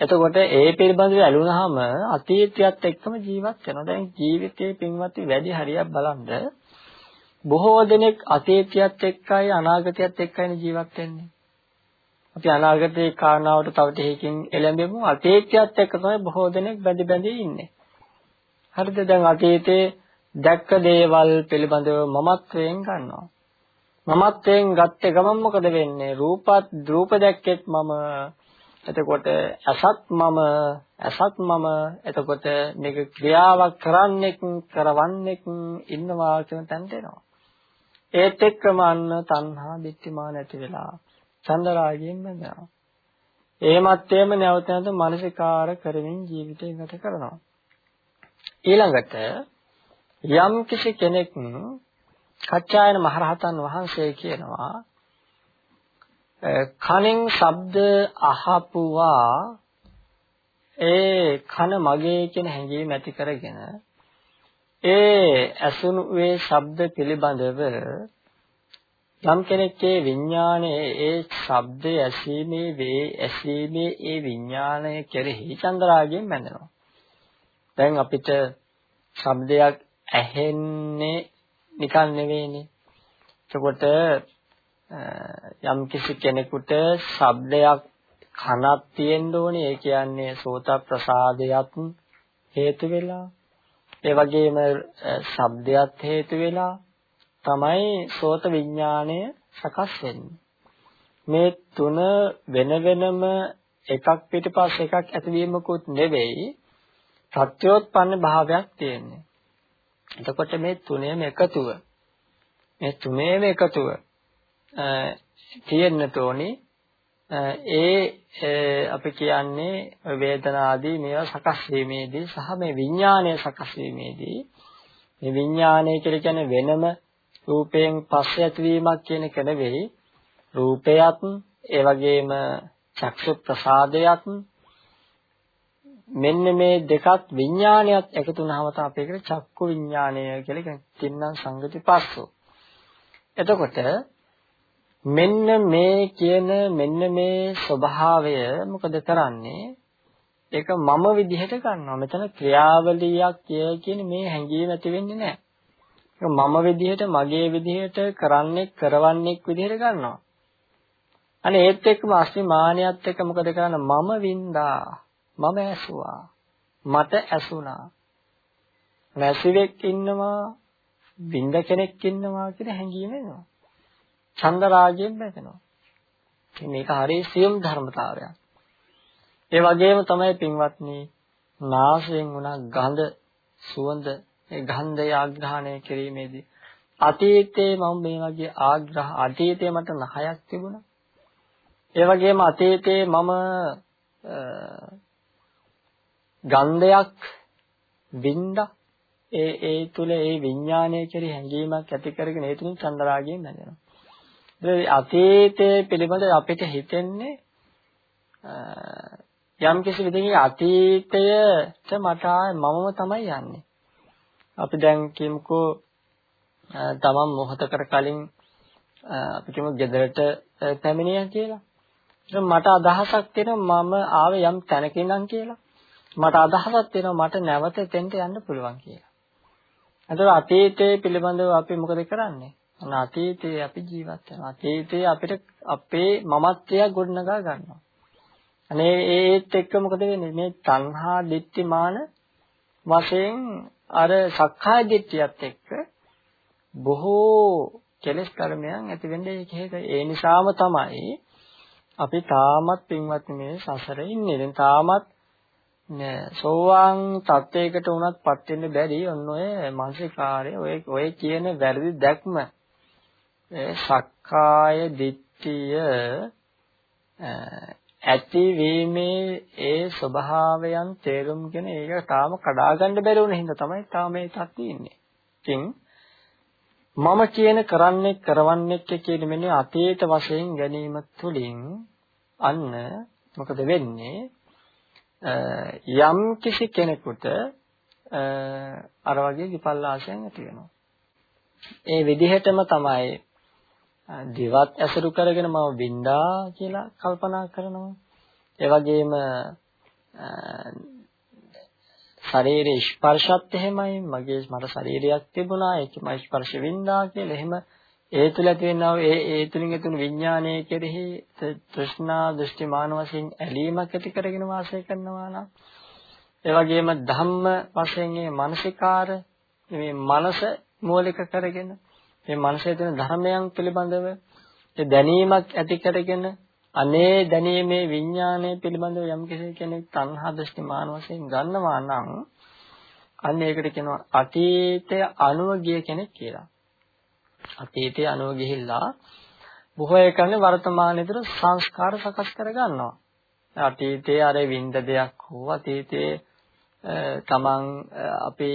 එතකොට ඒ පිළිබඳව ඇලුනහම අතීතයත් එක්කම ජීවත් වෙනවා. දැන් ජීවිතයේ පින්වත්ටි වැඩි හරියක් බලන්න බොහෝ දෙනෙක් අතීතයත් එක්කයි අනාගතයත් එක්කයි ජීවත් වෙන්නේ. අපි අනාගතේ කාරණාවට තව ටිකකින් එළඹෙමු. අතීතයත් එක්ක තමයි බොහෝ දෙනෙක් බැඳි බැඳි ඉන්නේ. හරිද? දැන් අතීතේ දැක්ක දේවල් පිළිබඳව මමත්වයෙන් ගන්නවා. මමත්වයෙන් ගත්තේ ගමන් මොකද වෙන්නේ? රූපත් රූප දැක්කෙත් මම එතකොට අසත් මම අසත් මම එතකොට මේක ක්‍රියාවක් කරන්නෙක් කරවන්නෙක් ඉන්නවා කියන තැනට එනවා. ඒත් එක්කම අන්න තණ්හා දිට්ඨිමා නැති වෙලා චන්දරාගයෙන් බඳනවා. එහෙමත් එහෙම නැවත නැවත මානසිකාර කරමින් ජීවිතය ගත කරනවා. ඊළඟට යම් කිසි කෙනෙක් කච්චායන මහරහතන් වහන්සේ කියනවා කණෙන් ශබ්ද අහපුවා ඒ කන මගේ කියන හැඟීම ඇති කරගෙන ඒ ඇසුණු වේ ශබ්ද පිළිබඳව යම් කෙනෙක්ගේ විඥානයේ ඒ ශබ්දය ඇසීමේ වේ ඇසීමේ ඒ විඥානය කෙරෙහි චන්දරාගයෙන් බැඳෙනවා. දැන් අපිට ශබ්දයක් ඇහෙන්නේ නිකන් නෙවෙයිනේ. එතකොට යම් කිසි කෙනෙකුට ශබ්දයක් කනක් තියෙන්න ඕනේ. ඒ කියන්නේ සෝත ප්‍රසාදයක් හේතු වෙලා ඒ වගේම ශබ්දයක් හේතු වෙලා තමයි සෝත විඥාණය සකස් වෙන්නේ. මේ තුන වෙන වෙනම එකක් පිටිපස්ස එකක් ඇතිවීමකුත් නෙවෙයි සත්‍යෝත්පන්න භාවයක් තියෙන්නේ. එතකොට මේ තුනේම එකතුව මේ තුනේම එකතුව තියෙන්න තෝනි. ඒ අපි කියන්නේ වේදනාදී මේවා සකස් වීමේදී සහ මේ විඥානය සකස් වීමේදී. මේ විඥානය කියලා කියන්නේ වෙනම රූපයෙන් පස්සේ ඇතිවීමක් කියන එක නෙවෙයි. රූපයත් ඒ වගේම චක්ෂු ප්‍රසාදයත් මෙන්න මේ දෙකත් විඥානයත් එකතු වුණාම තමයි අපි ඒකට චක්කු විඥානය කියලා කියන්නේ. තින්නම් සංගති පස්සෝ. එතකොට මෙන්න මේ කියන මෙන්න මේ ස්වභාවය මොකද කරන්නේ? ඒක මම විදිහට ගන්නවා. මෙතන ක්‍රියාවලියක් කියන මේ හැඟීම ඇති වෙන්නේ නැහැ. මම විදිහට මගේ විදිහට කරන්නේ කරවන්නේක් විදිහට ගන්නවා. අනේ ඒත් එක්කම අස්මිමානියත් එක්ක මොකද කරන්නේ? මම වින්දා. මම ඇසුවා. මට ඇසුණා. මැසිවෙක් ඉන්නවා. වින්ද කෙනෙක් ඉන්නවා කියන හැඟීම එනවා. ඡන්ද රාගයෙන් බැඳෙනවා මේක හරිය සියුම් ධර්මතාවයක් ඒ වගේම තමයි පින්වත්නි නාසයෙන් උනා ගඳ සුවඳ ඒ ගන්ධය ආග්‍රහණය කිරීමේදී අතීතයේ මම මේ වගේ ආග්‍රහ අතීතයේ මට නහයක් තිබුණා. ඒ වගේම අතීතයේ මම ගන්ධයක් වින්දා ඒ ඒ තුල ඒ විඥානය කෙරෙහි හැඟීමක් ඇති කරගෙන ඒ තුලින් චන්දරාගයෙන් නැගෙනවා. ඒ අතීතයේ පිළිබඳ අපිට හිතෙන්නේ යම් කිසි විදිහකින් අතීතයට මට මමම තමයි යන්නේ. අපි දැන් කියමුකෝ තමන් මොහොතකට කලින් අපි කියමු ගෙදරට පැමිණියා කියලා. ඉතින් මට අදහසක් තියෙනවා මම ආවේ යම් තැනකින්නම් කියලා. මට අදහසක් තියෙනවා මට නැවත එතෙන්ට යන්න පුළුවන් කියලා. එතකොට අතීතයේ පිළිබඳව අපි මොකද කරන්නේ? අන්න අතීතයේ අපි ජීවත් වෙනවා. අතීතයේ අපිට අපේ මමත්වය ගොඩනගා ගන්නවා. අනේ ඒත් එක්ක මොකද වෙන්නේ? මේ තණ්හා, ditthi, මාන වශයෙන් අර සක්කාය දිට්ඨියත් එක්ක බොහෝ කෙලෙස් කර්මයන් ඇති වෙන්නේ ඒක ඒ නිසාම තමයි අපි තාමත් පින්වත් මේ සසරේ ඉන්නේ. දැන් තාමත් සෝවාන් තත්වයකට උනත්පත් වෙන්න බැරි ඔන්න ඔය මානසිකාරය ඔය ඔය කියන වැරදි දැක්ම සක්කාය දිට්ඨිය ඇතිවීමේ ඒ ස්වභාවයන් තේරුම්ගෙන ඒක තාම කඩා ගන්න බැරි වුණ හින්දා තමයි තාම මේ තත්ත්වෙ ඉන්නේ. ඉතින් මම කියන කරන්නේ කරවන්නේ කියන මෙන්න අතීත වශයෙන් ගැනීම තුළින් අන්න මොකද වෙන්නේ යම් කිසි කෙනෙකුට අර වගේ විපල්ලාශයන් ඇති වෙනවා. ඒ විදිහටම තමයි දිවත් ඇසුරු කරගෙන මම බින්දා කියලා කල්පනා කරනවා. ඒ වගේම ශරීරයේ ස්පර්ශත් එහෙමයි මගේ මට ශරීරයක් තිබුණා ඒකම ස්පර්ශ වින්දා කියලා එහෙම ඒ තුල තියෙනා ඒ ඒ තුලින් එතුණු විඥානයේ කෙරෙහි තෘෂ්ණා දෘෂ්ටි මාන වශයෙන් ඇලීමක් ඇති කරගෙන වාසය කරනවා නම් ඒ වගේම ධම්ම වශයෙන් මේ මානසිකාර මේ මනස මූලික කරගෙන මේ මනසේ තියෙන ධර්මයන් පිළිබඳව දැනීමක් ඇති කරගෙන අනේ දැනීමේ විඥානය පිළිබඳව යම් කෙනෙක් තණ්හා දෘෂ්ටි මාන වශයෙන් ගන්නවා නම් අන්න ඒකට කියනවා අතීතය අනුව ගිය කෙනෙක් කියලා. අතීතය අනුව ගිහිල්ලා බොහෝ එකන්නේ වර්තමානයේ තුර සංස්කාර සකස් කර ගන්නවා. අතීතයේ අර විඳ දෙයක් හෝ අතීතයේ තමන් අපි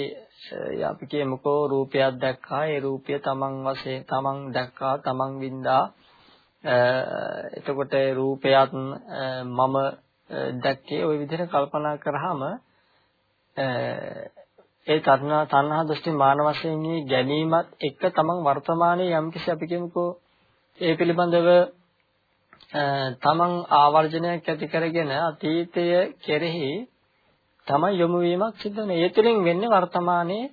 අපි කියමුකෝ රූපයක් දැක්කා ඒ රූපය තමන් වශයෙන් තමන් දැක්කා තමන් වින්දා. එතකොට රූපයත් මම දැක්කේ ওই විදිහට කල්පනා කරාම ඒ තණ්හා තණ්හා දෘෂ්ටි මාන වශයෙන් ගැනීමත් එක්ක තමන් වර්තමානයේ යම්කිසි අපි කියමුකෝ ඒ පිළිබඳව තමන් ආවර්ජනයක් ඇති කරගෙන අතීතය කෙරෙහි තමයි යොමු වීමක් සිද්ධ වෙන්නේ. ඒ තුළින් වෙන්නේ වර්තමානයේ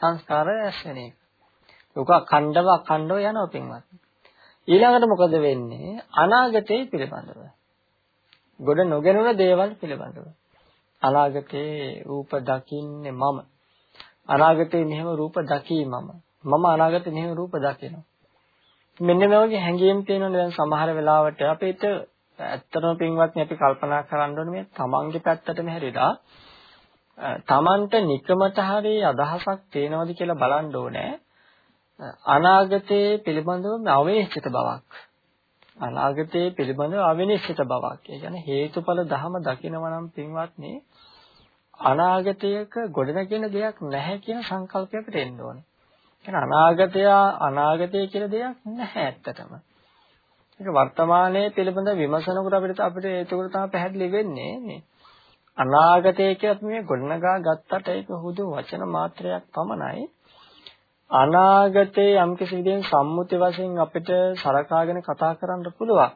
සංස්කාර රැස් වෙන එක. ඔක අඛණ්ඩව අඛණ්ඩව යනවා පින්වත්. ඊළඟට මොකද වෙන්නේ? අනාගතයේ පිළිබඳව. ගොඩ නොගෙනුන දේවල් පිළිබඳව. අනාගතේ රූප දකින්නේ මම. අනාගතේ මෙහෙම රූප දකී මම. මම අනාගතේ මෙහෙම රූප දකිනවා. මෙන්න මේ වගේ හැඟීම් තියෙනවනේ දැන් සමහර වෙලාවට අපිට ඇත්තටම පින්වත්නි අපි කල්පනා කරන්න ඕනේ මේ තමන්ගේ පැත්තටම හැරිලා තමන්ට නිකමට හරි අදහසක් තේනවද කියලා බලන්න ඕනේ අනාගතයේ පිළිබඳව අවේශිත බවක් අනාගතයේ පිළිබඳව අවිනිශ්චිත බවක් ඒ කියන්නේ හේතුඵල ධම දකිනවා නම් පින්වත්නි අනාගතයක ගොඩනගෙන දෙයක් නැහැ කියන සංකල්පයකට එන්න ඕනේ. කියන්නේ අනාගතය අනාගතය කියලා දෙයක් නැහැ ඇත්තටම. ඒක වර්තමානයේ පිළිබඳ විමසනකොට අපිට අපිට ඒක තමයි පැහැදිලි වෙන්නේ මේ අනාගතය කියත් මේ ගොඩනගා ගත්තට ඒක හුදු වචන මාත්‍රයක් පමණයි. අනාගතේ යම්කිසි විදිහෙන් සම්මුති වශයෙන් අපිට සලකාගෙන කතා කරන්න පුළුවන්.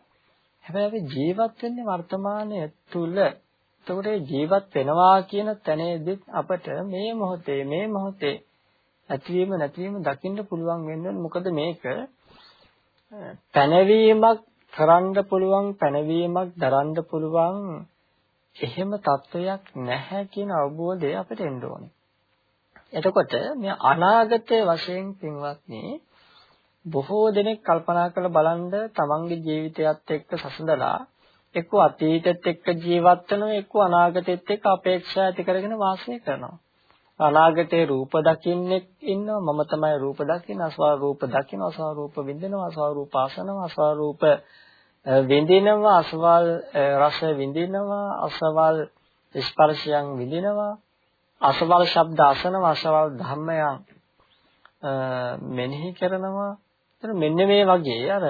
හැබැයි අපි ජීවත් වෙන්නේ වර්තමානයේ තුල. එතකොට ජීවත් වෙනවා කියන තැනේදී අපිට මේ මොහොතේ මේ මොහොතේ ඇතිවීම නැතිවීම දකින්න පුළුවන් වෙන්නේ මොකද මේක පැනවීමක් කරන්න පුළුවන් පැනවීමක් දරන්න පුළුවන් එහෙම තත්වයක් නැහැ කියන අවබෝධය අපිට එන්න ඕනේ. එතකොට මේ අනාගතයේ වශයෙන් පින්වත්නි බොහෝ දෙනෙක් කල්පනා කරලා බලන්න තමන්ගේ ජීවිතයත් එක්ක සසඳලා එක්ක අතීතෙත් එක්ක ජීවත් වෙනවා එක්ක අනාගතෙත් එක්ක අපේක්ෂා ඇති කරගෙන වාසය කරනවා. අනාගතේ රූප දකින්නෙක් ඉන්නවා. මම තමයි රූප දකින්න. අසවා රූප දකින්න අසවා රූප විඳිනවා. අසවා රූප ආසනවා. අසවා රූප විඳිනවා. අසවල් රස විඳිනවා. අසවල් ස්පර්ශයන් විඳිනවා. අසවල් ශබ්ද අසනවා. අසවල් ධම්මයන් මෙනෙහි කරනවා. මෙන්න මේ වගේ අර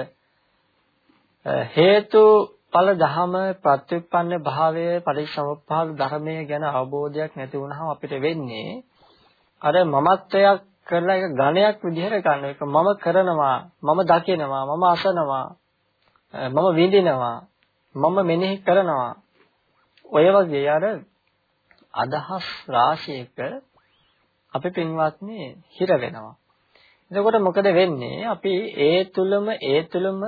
හේතු ඵල ධම ප්‍රත්‍යুৎপন্ন භාවය පරිසමපාද ධර්මය ගැන අවබෝධයක් නැති වුණාම අපිට වෙන්නේ අර මමත්වයක් කරලා එක ඝණයක් විදිහට ගන්න එක මම කරනවා මම දකිනවා මම අසනවා මම විඳිනවා මම මෙනෙහි කරනවා ඔය වගේ අර අදහස් රාශියක අපි පින්වත්නි හිර වෙනවා. එතකොට මොකද වෙන්නේ? අපි ඒ තුලම ඒ තුලම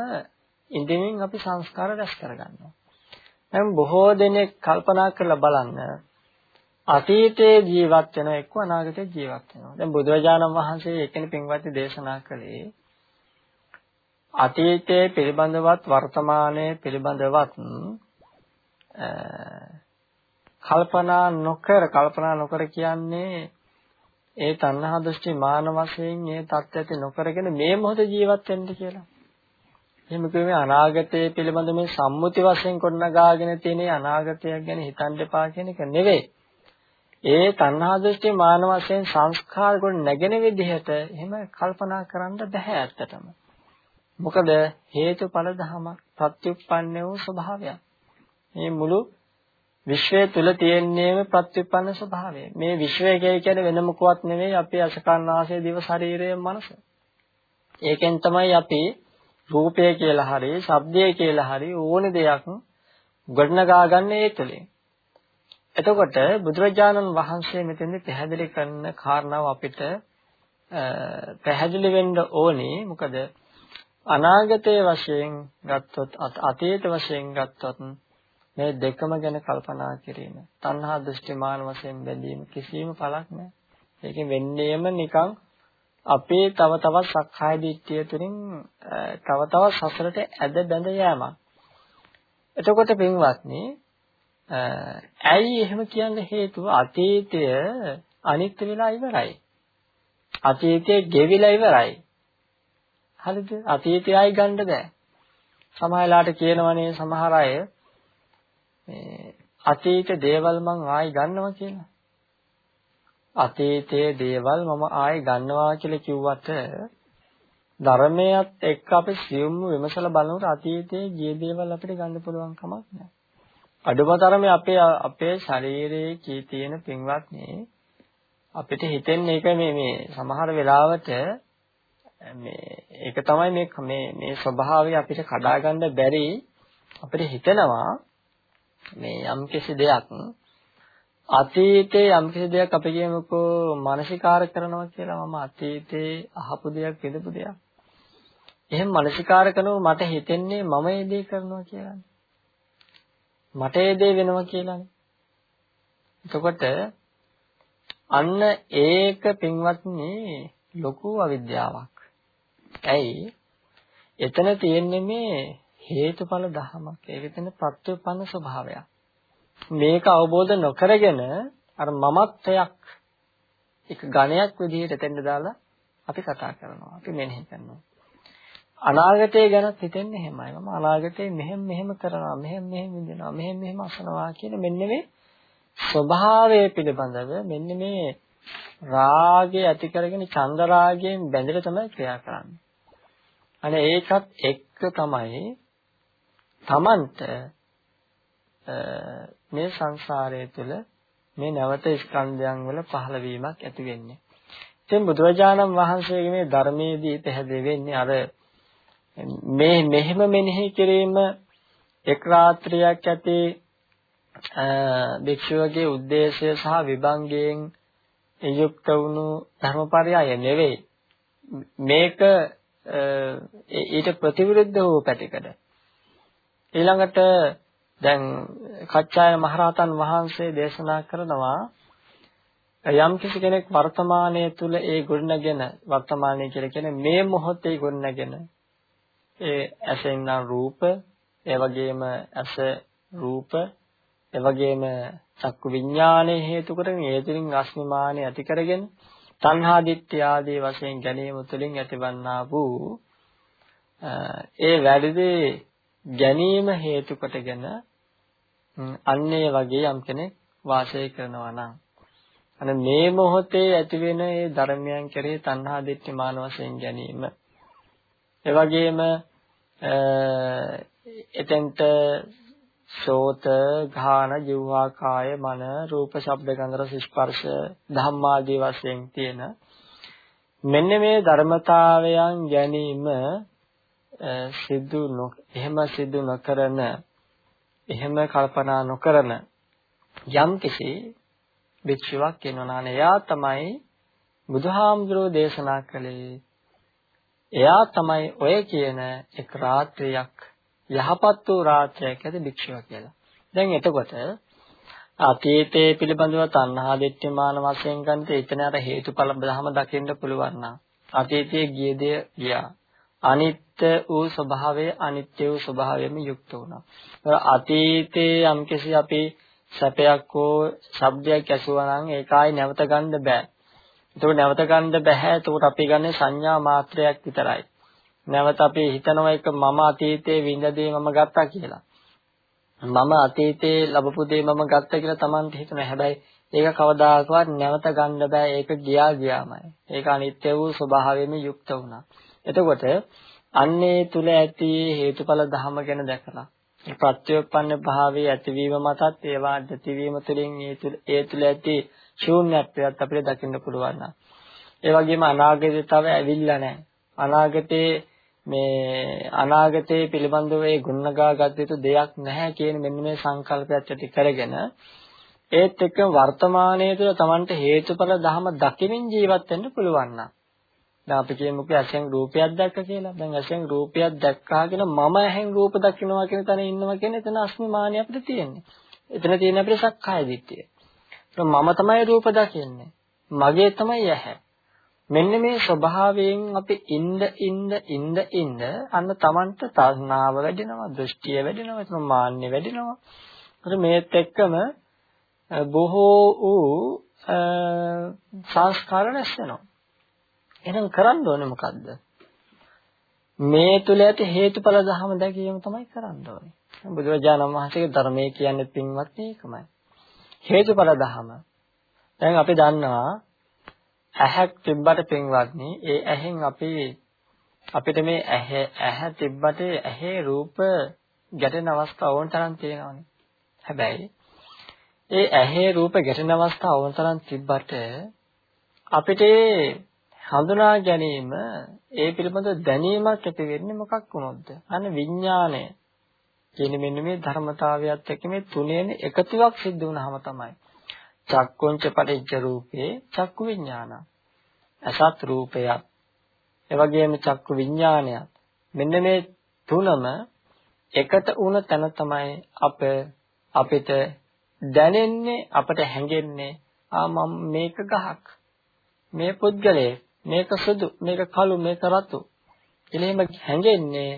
ඉඳමින් අපි සංස්කාර රැස් කරගන්නවා. දැන් බොහෝ දෙනෙක් කල්පනා කරලා බලන්න අතීතයේ ජීවත් වෙන එක්ක අනාගතයේ ජීවත් වෙනවා. දැන් බුදුරජාණන් වහන්සේ එකෙනි පින්වත්නි දේශනා කළේ අතීතයේ පිළිබඳවත් වර්තමානයේ පිළිබඳවත් කල්පනා නොකර කල්පනා නොකර කියන්නේ ඒ තණ්හා දෘෂ්ටි මාන වශයෙන් මේ தත්ත්වයට නොකරගෙන මේ මොහොත ජීවත් වෙන්න කියලා. එහෙම කිව්වේ අනාගතය පිළිබඳ මේ සම්මුති වශයෙන් ගොඩනගාගෙන තියෙන අනාගතයක් ගැන හිතන්න එපා කියන එක නෙවෙයි. ඒ තණ්හා දෘෂ්ටි මාන වශයෙන් සංස්කාර ගොඩ නැගෙන විදිහට එහෙම කල්පනා කරන්න බෑ ඇත්තටම. මොකද හේතුඵල ධමයක් ප්‍රත්‍යুৎপন্ন වූ ස්වභාවයක්. මේ මුළු විශ්වය තුල තියෙනේම ප්‍රත්‍යুৎপন্ন ස්වභාවය. මේ විශ්වය කියන්නේ වෙන මොකවත් නෙවෙයි අපේ අසකන්නාසය දිව ශරීරය මනස. ඒකෙන් තමයි අපි රූපය කියලා හරි, ශබ්දය කියලා හරි ඕන දෙයක් ගොඩනගා ගන්න ඒ තුලින්. එතකොට බුදුරජාණන් වහන්සේ මෙතෙන්දි පැහැදිලි කරන කාරණාව අපිට පැහැදිලි වෙන්න ඕනේ. මොකද අනාගතයේ වශයෙන් ගත්තොත් අතීත වශයෙන් ගත්තොත් මේ දෙකම ගැන කල්පනා කිරීම. තණ්හා දෘෂ්ටිමාන වශයෙන් බැඳීම කිසිම පළක් නැහැ. ඒකෙන් වෙන්නේම නිකන් අපේ තව තවත් සක්කාය දිට්ඨිය තුළින් තව තවත් සසරට ඇද බැඳ යෑමක්. එතකොට පින්වත්නි ඇයි එහෙම කියන්න හේතුව අතීතය අනිත්‍ය වෙලා ඉවරයි. අතීතයේ ගෙවිලා ඉවරයි. හරිද? අතීතයයි ගන්න බෑ. සමහරලාට කියනවනේ සමහර අය මේ අතීත දේවල් මං ආයි ගන්නවා කියලා. අතීතයේ දේවල් මම ආයි ගන්නවා කියලා කිව්වට ධර්මයත් එක්ක අපි සියුම්ව විමසලා බලනකොට අතීතයේ ගිය දේවල් අපිට ගන්න පුළුවන් කමක් නැහැ. අඩුමතරමේ අපේ අපේ ශරීරයේ කී තියෙන පින්වත්නි අපිට හිතෙන්නේ ඒක මේ මේ සමහර වෙලාවට මේ ඒක තමයි මේ මේ මේ ස්වභාවය අපිට කඩා ගන්න බැරි අපිට හිතෙනවා මේ යම්කිසි දෙයක් අතීතයේ යම්කිසි දෙයක් අපි කියමුකෝ මානසිකාර කරනවා කියලා මම අතීතයේ අහපු දෙයක් විඳපු දෙයක්. එහෙම මානසිකාර කරනකොට මට හිතෙන්නේ මම ඒ දේ කරනවා කියලානේ. මට ඒ දේ වෙනවා කියලානේ. එතකොට අන්න ඒක පින්වත්නි ලොකු අවිද්‍යාවක්. ඇයි? එතන තියෙන්නේ මේ හේතුඵල ධමයක්. ඒක එතන ප්‍රත්‍යපන්න ස්වභාවයක්. මේක අවබෝධ නොකරගෙන අර මමත්වයක් එක ගණයක් විදිහට එතෙන්ද දාලා අපි කතා කරනවා. අපි මෙනෙහි කරනවා. අනාගතය ගැන හිතෙන්නේ එහෙමයි. මම අනාගතේ මෙහෙම මෙහෙම කරනවා, මෙහෙම මෙහෙම විඳිනවා, මෙහෙම මෙහෙම අසනවා කියන මෙන්න මේ ස්වභාවය පිළිබඳව මෙන්න මේ රාගය ඇති කරගෙන චන්ද රාගයෙන් බැඳලා තමයි ක්‍රියා කරන්නේ. අනේ ඒකත් එක්ක තමයි තමන්ට මේ සංසාරය තුළ මේ නැවත ස්කන්ධයන් වල පහළ වීමක් ඇති වෙන්නේ. ඉතින් බුදුරජාණන් වහන්සේගේ මේ ධර්මයේදී පැහැදිලි වෙන්නේ අර මේ මෙහෙම මෙනෙහි කිරීම එක් රාත්‍රියක් ඇතේ භික්ෂුවගේ ಉದ್ದೇಶය සහ විභංගයෙන් යුක්ත වුණු ධර්මපරයය නෙවෙයි මේක ඊට ප්‍රතිවිරුද්ධ වූ පැතිකඩ ඊළඟට දැන් කච්චායන මහරහතන් වහන්සේ දේශනා කරනවා යම් කිසි කෙනෙක් වර්තමානයේ තුල ඒ ගොඩනගෙන වර්තමානයේ කියලා කියන්නේ මේ මොහොතේ ගොඩනගෙන ඒ ඇසෙන් නම් රූප ඒ වගේම ඇස රූප ඒ වගේම චක්කු විඥානයේ හේතු කරගෙන ඒ තුලින් අස්මිමානය ඇති කරගෙන තණ්හා දිට්ඨිය ආදී වශයෙන් ගැනීම තුළින් ඇතිවන්නා වූ ඒ වැඩිදී ගැනීම හේතු කොටගෙන අන්නේ වගේ යම් කෙනෙක් වාසය කරනවා නම්. අන මේ මොහොතේ ඇති වෙන ඒ ධර්මයන් කෙරෙහි තණ්හා දිට්ඨි මාන වශයෙන් ගැනීම. ඒ වගේම එතෙන්ට සෝත ඝාන ජීවා කාය මන රූප ශබ්ද ගන්ධ රස ස්පර්ශ ධම්මාදී වශයෙන් තියෙන මෙන්න මේ ධර්මතාවයන් ගැනීම සිදු එහෙම සිදු නොකරන එහෙම කල්පනා නොකරන යම් කිසි භික්ෂුවක් වෙනවා නම් එයා තමයි බුදුහාමුදුරෝ දේශනා කළේ එයා තමයි ඔය කියන එක් රාත්‍රියක් යහපත් වූ රාත්‍රියක් ඇති භික්ෂුව කියලා. දැන් එතකොට අතීතයේ පිළිබඳව තණ්හා දෙට්ඨමාන වශයෙන් ගන්නට එතන අර හේතුඵල බ්‍රහම දකින්න පුළුවන් නම් අතීතයේ ගිය දේ ගියා. අනිත්‍ය වූ ස්වභාවය අනිත්‍ය වූ ස්වභාවයෙන්ම යුක්ත වුණා. අතීතයේ යම්කිසි අපි සැපයක් හෝ ශබ්දයක් ඇසුවා නම් ඒකයි නැවත ගන්න බෑ. ඒක නැවත ගන්න බෑ. ඒකට අපි ගන්න සංඥා මාත්‍රයක් විතරයි. නැවත අපි හිතනවා එක මම අතීතයේ විඳ දේ මම ගත්තා කියලා. මම අතීතයේ ලැබපු දේ මම ගත්තා කියලා Tamante හිතනවා. හැබැයි ඒක කවදාකවත් නැවත ගන්න බෑ. ඒක ගියා ගියාමයි. ඒක අනිත්‍ය වූ ස්වභාවයෙන්ම යුක්ත වුණා. එතකොට අන්නේ තුල ඇති හේතුඵල ධහම ගැන දැකලා ප්‍රත්‍යෝපන්න භාවයේ ඇතිවීම මතත් ඒවා ඇතිවීම තුළින් ඒ තුල ඒ තුල ඇති ශූන්‍යත්වයක් අපිට දකින්න පුළුවන් නම්. ඒ වගේම අනාගතේ තව ඇවිල්ලා නැහැ. අනාගතේ මේ අනාගතයේ පිළිබඳව ඒ ගුණගා ගත යුතු දෙයක් නැහැ කියන මෙන්න මේ සංකල්පයත් ඇති කරගෙන ඒත් එක්ක වර්තමානයේ තුළ Tamanට හේතුඵල ධහම දකිමින් ජීවත් වෙන්න පුළුවන් නම්. දැන් අපි කියමුකෝ ඇසෙන් රූපයක් දැක්ක කියලා. දැන් ඇසෙන් රූපයක් දැක්කාගෙන මම ඇහෙන් රූප දකින්නවා කියන තැන ඉන්නවා කියන එතන අස්මිමානිය අපිට තියෙන්නේ. එතන තියෙන අපිට සක්කාය දිට්ඨිය. මම තමයි රූප දකින්නේ. මගේ තමයි ඇහැ. මෙන්න මේ ස්වභාවයෙන් අපි ඉන්න ඉන්න ඉන්න ඉන්න අන්න Tamanට තණ්හාව වැඩෙනවා, දෘෂ්ටිය වැඩෙනවා, එතන මාන්නය වැඩෙනවා. ඒත් මේත් එක්කම බොහෝ වූ සංස්කාර නැස් වෙනවා. එහෙනම් කරන්න ඕනේ මොකද්ද? මේ තුල ඇති හේතුඵල ධහම දැකීම තමයි කරන්න ඕනේ. බුදුරජාණන් වහන්සේගේ ධර්මයේ කියන්නේ පින්වත් ඒකමයි. හේතුඵල ධහම. දැන් අපි දන්නවා ඇහක් තිබ්බට පින්වත්නි ඒ ඇහෙන් අපි අපිට මේ ඇහැ ඇහැ තිබ්බට ඇහි රූප ගැටෙන අවස්ථා ඕන තරම් තියෙනවානේ. හැබැයි ඒ ඇහි රූප ගැටෙන අවස්ථා ඕන තරම් තිබ්බට අපිට හඳුනා ගැනීම ඒ පිළිබඳ දැනීමක් ඇති වෙන්නේ මොකක් වුණොත්ද? අන්න විඥාණය. කියන්නේ මෙන්න මේ ධර්මතාවයත් එක්ක මේ තුනේම එකතුවක් සිද්ධ වුණාම තමයි. චක්කුංච පටිච්ච රූපේ චක්කු විඥාන. අසත් රූපයක්. ඒ වගේම චක්කු විඥානයත්. මෙන්න මේ තුනම එකට වුණ තැන තමයි අප අපිට දැනෙන්නේ අපට හැඟෙන්නේ ආ මම මේක ගහක් මේ පුද්ගලයෙක් මේක සුදු මේක කළු මේක රතු කියලා එහෙම හැඟෙන්නේ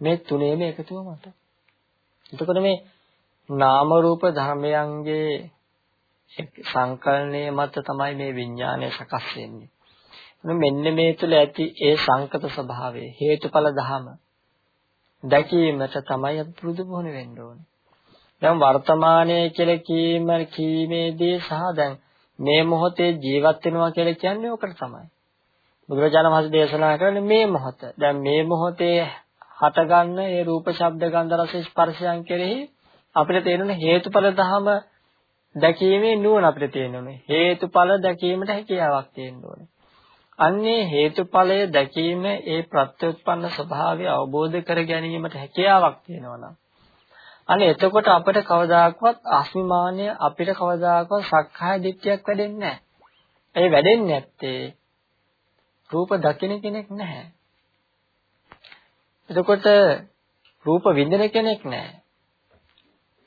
මේ තුනේම එකතුව මත. එතකොට මේ නාම රූප ධර්මයන්ගේ සංකල්පණය මත තමයි මේ විඥානය සකස් වෙන්නේ. මෙන්න මේ තුල ඇති ඒ සංකත ස්වභාවය හේතුඵල ධහම දැකීමට තමයි අපි පුරුදු පුහුණු වෙන්න ඕනේ. දැන් වර්තමානයේ කියලා කීම කීමේදී සහ දැන් මේ මොහොතේ ජීවත් වෙනවා කියලා කියන්නේ ඕකට තමයි. බුදුරජාණන් වහන්සේ දේශනා කරන්නේ මේ මොහොත. දැන් මේ මොහොතේ හටගන්න ඒ රූප, ශබ්ද, ගන්ධ, රස, ස්පර්ශයන් කෙරෙහි අපිට තේරෙන හේතුඵල ධහම දැකීමේ නුවණ අපිට තියෙනුනේ. හේතුඵල දැකීමට හැකියාවක් තියෙන්න ඕනේ. අන්නේ හේතුඵලය දැකීම ඒ ප්‍රත්‍යুৎපන්න ස්වභාවය අවබෝධ කර ගැනීමට හැකියාවක් තියෙනවා නම් අනේ එතකොට අපිට කවදාකවත් අස්මිමානය අපිට කවදාකවත් සක්කාය දිට්ඨියක් වැඩෙන්නේ නැහැ. ඒ වැඩෙන්නේ නැත්තේ රූප දකින කෙනෙක් නැහැ. එතකොට රූප විඳින කෙනෙක් නැහැ.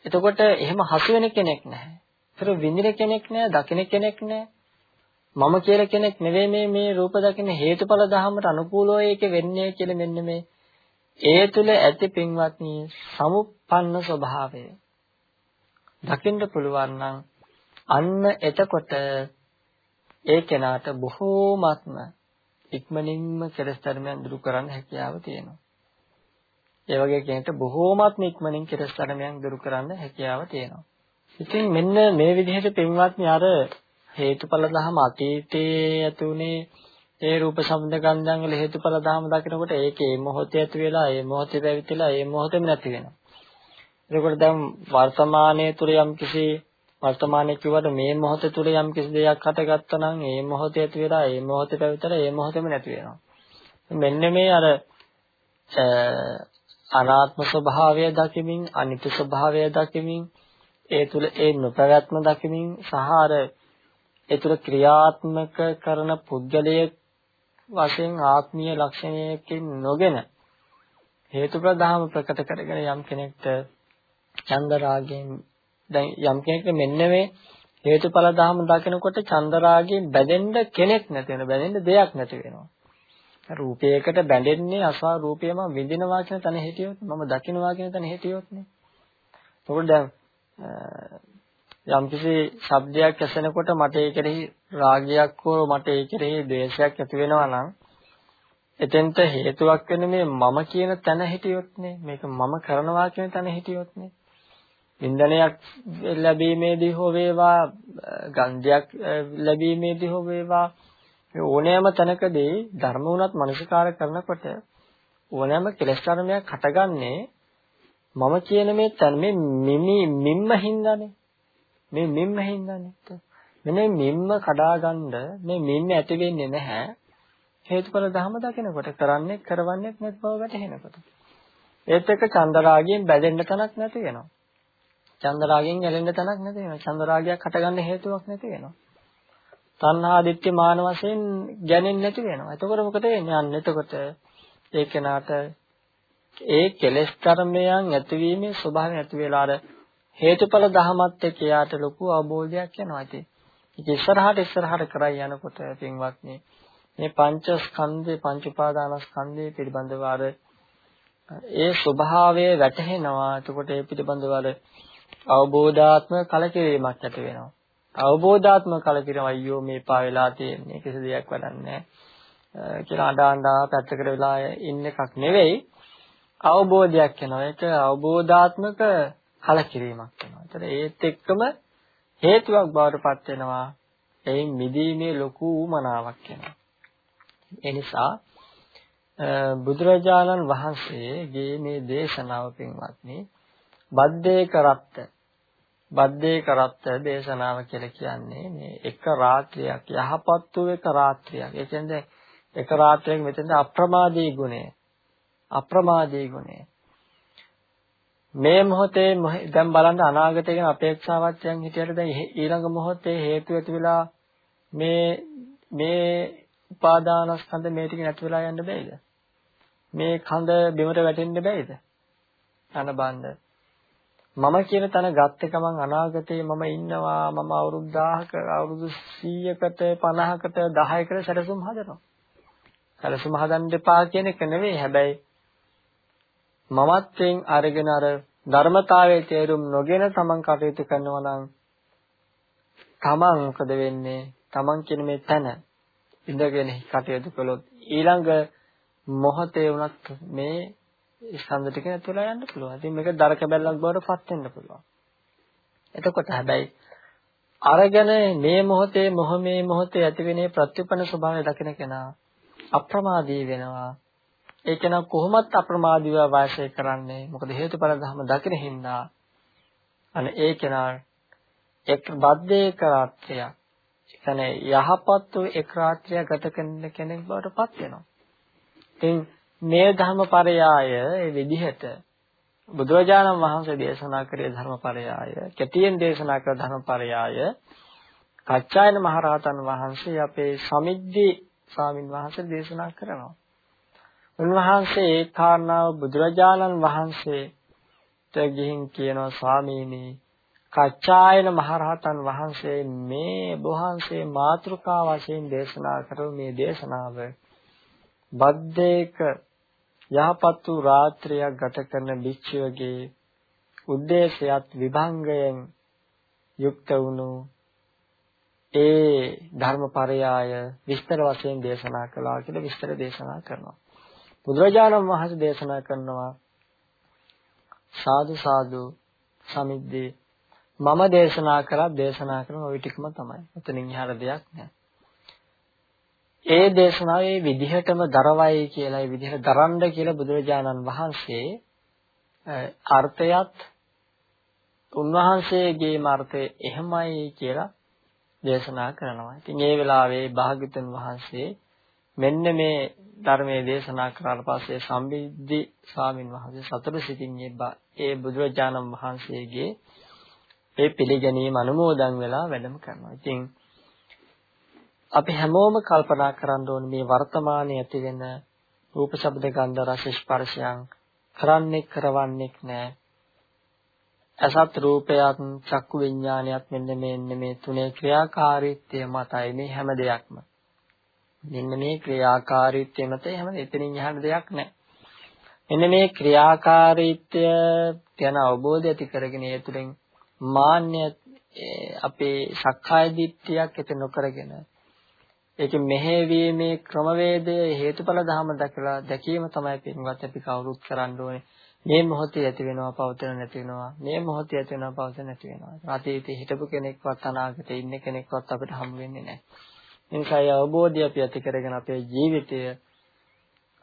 එතකොට එහෙම හසු වෙන කෙනෙක් නැහැ. ඒතර විඳින කෙනෙක් නැහැ, දකින කෙනෙක් නැහැ. මම කියලා කෙනෙක් නෙවෙයි මේ මේ රූප දකින හේතුඵල ධහමට අනුකූලව ඒක වෙන්නේ කියලා මෙන්න මේ ඒ තුල ඇති පින්වත්නි සමුප්පන්න ස්වභාවය දකින්න පුළුවන් නම් අන්න එතකොට ඒ කෙනාට බොහෝමත්ම ඉක්මනින්ම කෙලස් ධර්මයන් දුරු කරන්න හැකියාව තියෙනවා. ඒ වගේ කෙනෙක්ට බොහෝමත්ම ඉක්මනින් කෙලස් ධර්මයන් දුරු කරන්න හැකියාව තියෙනවා. ඉතින් මෙන්න මේ විදිහට පින්වත්නි අර හේතුඵල ධම අතීතයේ ඇතුනේ ඒ රූප ශබ්ද ගන්ධයන් වල හේතුඵල ධම දකිනකොට ඒකේ මොහොතේ ඇති වෙලා ඒ මොහොතේ පැවිතිලා ඒ මොහොතේම නැති වෙනවා. එතකොට දැන් වර්තමානයේ තුල යම් කිසි වර්තමානයේ කිව්වද මේ මොහොත තුල යම් කිසි දෙයක් හටගත්තා නම් ඒ මොහොතේ ඇති වෙලා ඒ මොහොතේ පැවිතලා ඒ මොහොතේම නැති වෙනවා. මෙන්න මේ අර අනාත්ම ස්වභාවය දකිමින් අනිත්‍ය ස්වභාවය දකිමින් ඒ තුල ඒ නොපැවැත්ම දකිමින් සහ අර ඒ තුල ක්‍රියාත්මක කරන පුද්ගලයෙක් වශයෙන් ආත්මීය ලක්ෂණයකින් නොගෙන හේතු ප්‍රදාම ප්‍රකට කරගෙන යම් කෙනෙක්ට චන්ද රාගයෙන් දැන් යම් කෙනෙක් මෙන්න මේ හේතුඵල ධහම දකිනකොට චන්ද රාගයෙන් බැඳෙන්න කෙනෙක් නැති වෙන බැඳෙන්න දෙයක් නැති වෙනවා. රූපයකට බැඳෙන්නේ අසා රූපය මම විඳිනවා කියන තැන හිටියොත් මම දකින්නවා කියන තැන හිටියොත් නේ. එතකොට දැන් යම්කිසි ශබ්දයක් ඇසෙනකොට මට ඒ කෙරෙහි රාගයක් හෝ මට ඒ කෙරෙහි ද්වේෂයක් ඇති වෙනවා නම් එතෙන්ට හේතුවක් වෙන්නේ මේ මම කියන තැන හිටියොත් නේ. මේක මම කරනවා කියන තැන හිටියොත් නේ. ඉන්ධනයක් ලැබීමේදී හෝ වේවා ගන්ධයක් ලැබීමේදී හෝ වේවා ඕනෑම තැනකදී ධර්ම වුණත් මනසිකාර කරනකොට ඕනෑම කෙලෙස් ධර්මයක් හටගන්නේ මම කියන මේ තැන මේ මිමි මිම්ම හින්දානේ මේ මිම්ම හින්දානේ. මෙන්න මිම්ම කඩාගන්න මේ මිම්ම ඇති වෙන්නේ නැහැ. හේතුඵල ධම දකිනකොට කරන්නේ කරවන්නේ නැති බව වැටහෙනකොට. ඒත් එක්ක චන්දරාගයෙන් බැඳෙන්න තැනක් නැති වෙනවා. චන්දරාගයෙන් ඇලෙන්න තැනක් නැති වෙනවා. චන්දරාගයක් හටගන්න හේතුවක් නැති වෙනවා. තණ්හා දිට්ඨි මාන වශයෙන් ගැනෙන්නේ නැති වෙනවා. එතකොට මොකද වෙන්නේ? අන්න එතකොට ඒ කෙනාට ඒ කෙලෙස් කර්මයන් ඇතිවීමේ ස්වභාවය ඇති වෙලා අර හේතුඵල ධහමත් එක්ක යාට ලොකු අවබෝධයක් යනවා ඉතින්. ඒක ඉස්සරහට ඉස්සරහට කරයි යනකොට පින්වත්නි මේ පංචස්කන්ධේ පංච උපාදානස්කන්ධේ පිළිබඳව අර ඒ ස්වභාවය වැටහෙනවා. එතකොට ඒ පිළිබඳව අර අවබෝධාත්මක කලකිරීමක් ඇති වෙනවා. අවබෝධාත්මක කලකිරීම අයියෝ මේ පා වෙලා තියෙන්නේ කිසි දෙයක් වැඩක් නැහැ. කියලා අඬ අඬා පැත්තකට වෙලා ඉන්න එකක් නෙවෙයි අවබෝධයක් වෙනවා. ඒක අවබෝධාත්මක කලකිරීමක් වෙනවා. ඒතර ඒත් එක්කම හේතුවක් බවට පත් වෙනවා. එයින් මිදීමේ ලොකු උමනාවක් වෙනවා. ඒ නිසා බුදුරජාණන් වහන්සේගේ මේ දේශනාව පින්වත්නි බද්දේ කරත්ත බද්දේ කරත්ත දේශනාව කියලා කියන්නේ මේ එක රාත්‍රියක් යහපත් වූ එක රාත්‍රියක්. ඒ කියන්නේ එක රාත්‍රියක මෙතෙන්ද අප්‍රමාදී ගුණය. අප්‍රමාදී ගුණය. මේ මොහොතේ දැන් බලන්න අනාගතය ගැන අපේක්ෂාවක් යන් හිටියට දැන් ඊළඟ මොහොතේ හේතු ඇති වෙලා මේ මේ උපාදානස්කන්ධ මේ ටික නැති වෙලා යන්න බෑද? මේ කඳ බිමට වැටෙන්න බෑද? අනබන්ද මම කියන තැන ගත්ත ගමන් අනාගතේ මම ඉන්නවා මම අවුරුදු 1000ක අවුරුදු 100කට 50කට 10කට සැලසුම් හදනවා. සැලසුම් හදන්න එපා කියන එක නෙවෙයි හැබැයි මමත්වෙන් අරගෙන අර ධර්මතාවයේ තේරුම් නොගෙන තමන් කටයුතු කරනවා නම් තමන් මොකද වෙන්නේ? තමන් කියන මේ තැන ඉඳගෙන කටයුතු කළොත් ඊළඟ මොහොතේ වුණත් මේ ස්කන්ධ ටික නැති වෙලා යන්න පුළුවන්. ඉතින් මේක දරක බැලලක් බවට පත් වෙන්න පුළුවන්. එතකොට හැබැයි අරගෙන මේ මොහොතේ මොහ මේ මොහොතේ ඇතිවෙනේ ප්‍රත්‍යපන ස්වභාවය දකින කෙනා අප්‍රමාදී වෙනවා. ඒ කෙනා කොහොමත් අප්‍රමාදීව වාසය කරන්නේ. මොකද හේතුඵල ධර්ම දකින හින්දා අනේ ඒ කෙනා එක් බද්දේ කරාත්‍යයක් කියන්නේ යහපත් වූ එක් රාත්‍රියක් ගත කරන කෙනෙක් බවට පත් වෙනවා. ඉතින් මේ ධර්මපරයාය ඒ විදිහට බුදුරජාණන් වහන්සේ දේශනා කරේ ධර්මපරයාය කැටියෙන් දේශනා කළ ධර්මපරයාය කච්චායන මහරහතන් වහන්සේ අපේ සමිද්දි ස්වාමින් වහන්සේ දේශනා කරනවා. උන්වහන්සේ ඒ කාරණාව බුදුරජාණන් වහන්සේට ගිහින් කියනවා ස්වාමීනි කච්චායන මහරහතන් වහන්සේ මේ වහන්සේ මාතෘකා වශයෙන් දේශනා කරන මේ දේශනාව බද්දේක යහපත් වූ රාත්‍රියක් ගත කරන භික්ෂුවගේ උද්දේශයත් විභංගයෙන් යුක්ත වුණු ඒ ධර්මපරයාය විස්තර වශයෙන් දේශනා කළා කියලා විස්තර දේශනා කරනවා. බුදුරජාණන් වහන්සේ දේශනා කරනවා සාදු සාදු සමිද්දේ මම දේශනා කරා දේශනා කරන ওই ටිකම තමයි. එතනින් එහාට දෙයක් නැහැ. ඒ දේශනාවේ විදිහටම දරවයි කියලා ඒ විදිහට දරන්න කියලා බුදුරජාණන් වහන්සේ අර්ථයත් උන්වහන්සේගේම අර්ථය එහෙමයි කියලා දේශනා කරනවා. ඉතින් ඒ වෙලාවේ භාග්‍යතුන් වහන්සේ මෙන්න මේ ධර්මයේ දේශනා කරාට පස්සේ සම්බිද්දි ස්වාමින් වහන්සේ සතර සිතින් ඒ බුදුරජාණන් වහන්සේගේ ඒ පිළිගැනීම අනුමෝදන් වෙලා වැඩම කරනවා. ඉතින් අපි හැමෝම කල්පනා කරන්න ඕනේ මේ වර්තමානයේ ඇති වෙන රූප ශබ්ද ගන්ධ රස ස්පර්ශයන් කරන්නේ කරවන්නේක් නැහැ. අසත් රූපයත් චක්කු විඥානයත් මෙන්න මෙන්න මේ තුනේ ක්‍රියාකාරීත්වය මතයි මේ හැම දෙයක්ම. මෙන්න මේ ක්‍රියාකාරීත්වය මත හැම එතනින් යහන දෙයක් නැහැ. මෙන්න මේ ක්‍රියාකාරීත්වය ගැන අවබෝධය ඇති කරගෙන ඒ තුළින් මාන්‍ය අපේ සක්කාය දිට්ඨියක් ඇති නොකරගෙන ඒකේ මෙහෙවීමේ ක්‍රමවේදය හේතුඵල ධහම දැකලා දැකීම තමයි පින්වත් අපි කවුරුත් කරන්න ඕනේ. මේ මොහොතේ ඇති වෙනවා පවතන නැති වෙනවා. මේ මොහොතේ ඇති වෙනවා පවතන නැති වෙනවා. අතීතේ හිටපු කෙනෙක්වත් අනාගතේ ඉන්න කෙනෙක්වත් අපිට හම් වෙන්නේ නැහැ. එනිසා අවබෝධය අපි ඇති කරගෙන අපේ ජීවිතය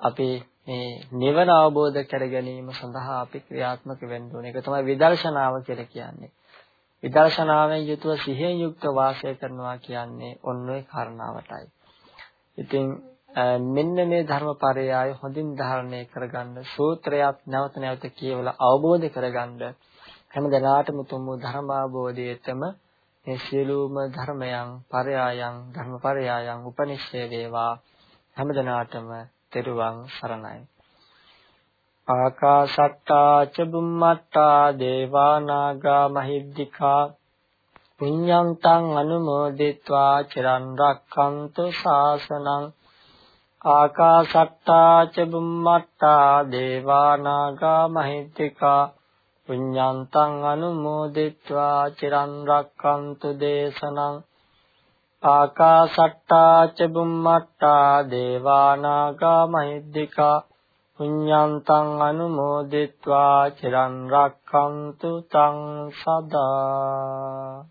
අපේ මේ නිවන අවබෝධ කර ගැනීම සඳහා අපි ක්‍රියාත්මක වෙන්න ඕනේ. ඒක තමයි විදර්ශනාව කියලා කියන්නේ. විදර්ශනාවෙන් යුතුව සිහියෙන් යුක්ත වාසය කරනවා කියන්නේ ඔන්න ඔය කාරණාවටයි. ඉතින් මෙන්න මේ ධර්මපරයය හොඳින් ධාරණය කරගන්න සූත්‍රයක් නැවත නැවත කියවලා අවබෝධ කරගන්න හැම දිනාටම තුමු ධර්ම අවබෝධයටම මේ සියලුම ධර්මයන් පරයයන් ධර්මපරයයන් උපනිශ්‍රේ වේවා හැම දිනාටම තෙරුවන් සරණයි ආකාසත්තා ච බුම්මත්තා දේවා නාග මහිද්దికා පුඤ්ඤං තං අනුමෝදිත්වා චිරන් රක්ඛන්තු ශාසනං ආකාසත්තා ච බුම්මත්තා දේවා නාග මහිද්దికා පුඤ්ඤං තං අනුමෝදිත්වා චිරන් රක්ඛන්තු දේශනං ආකාසට්ටා ච බුම්මට්ටා දේවානාගා මහිද්దికා පුඤ්ඤන්තං අනුමෝදිත්වා චිරන් රක්ඛන්තු තං සදා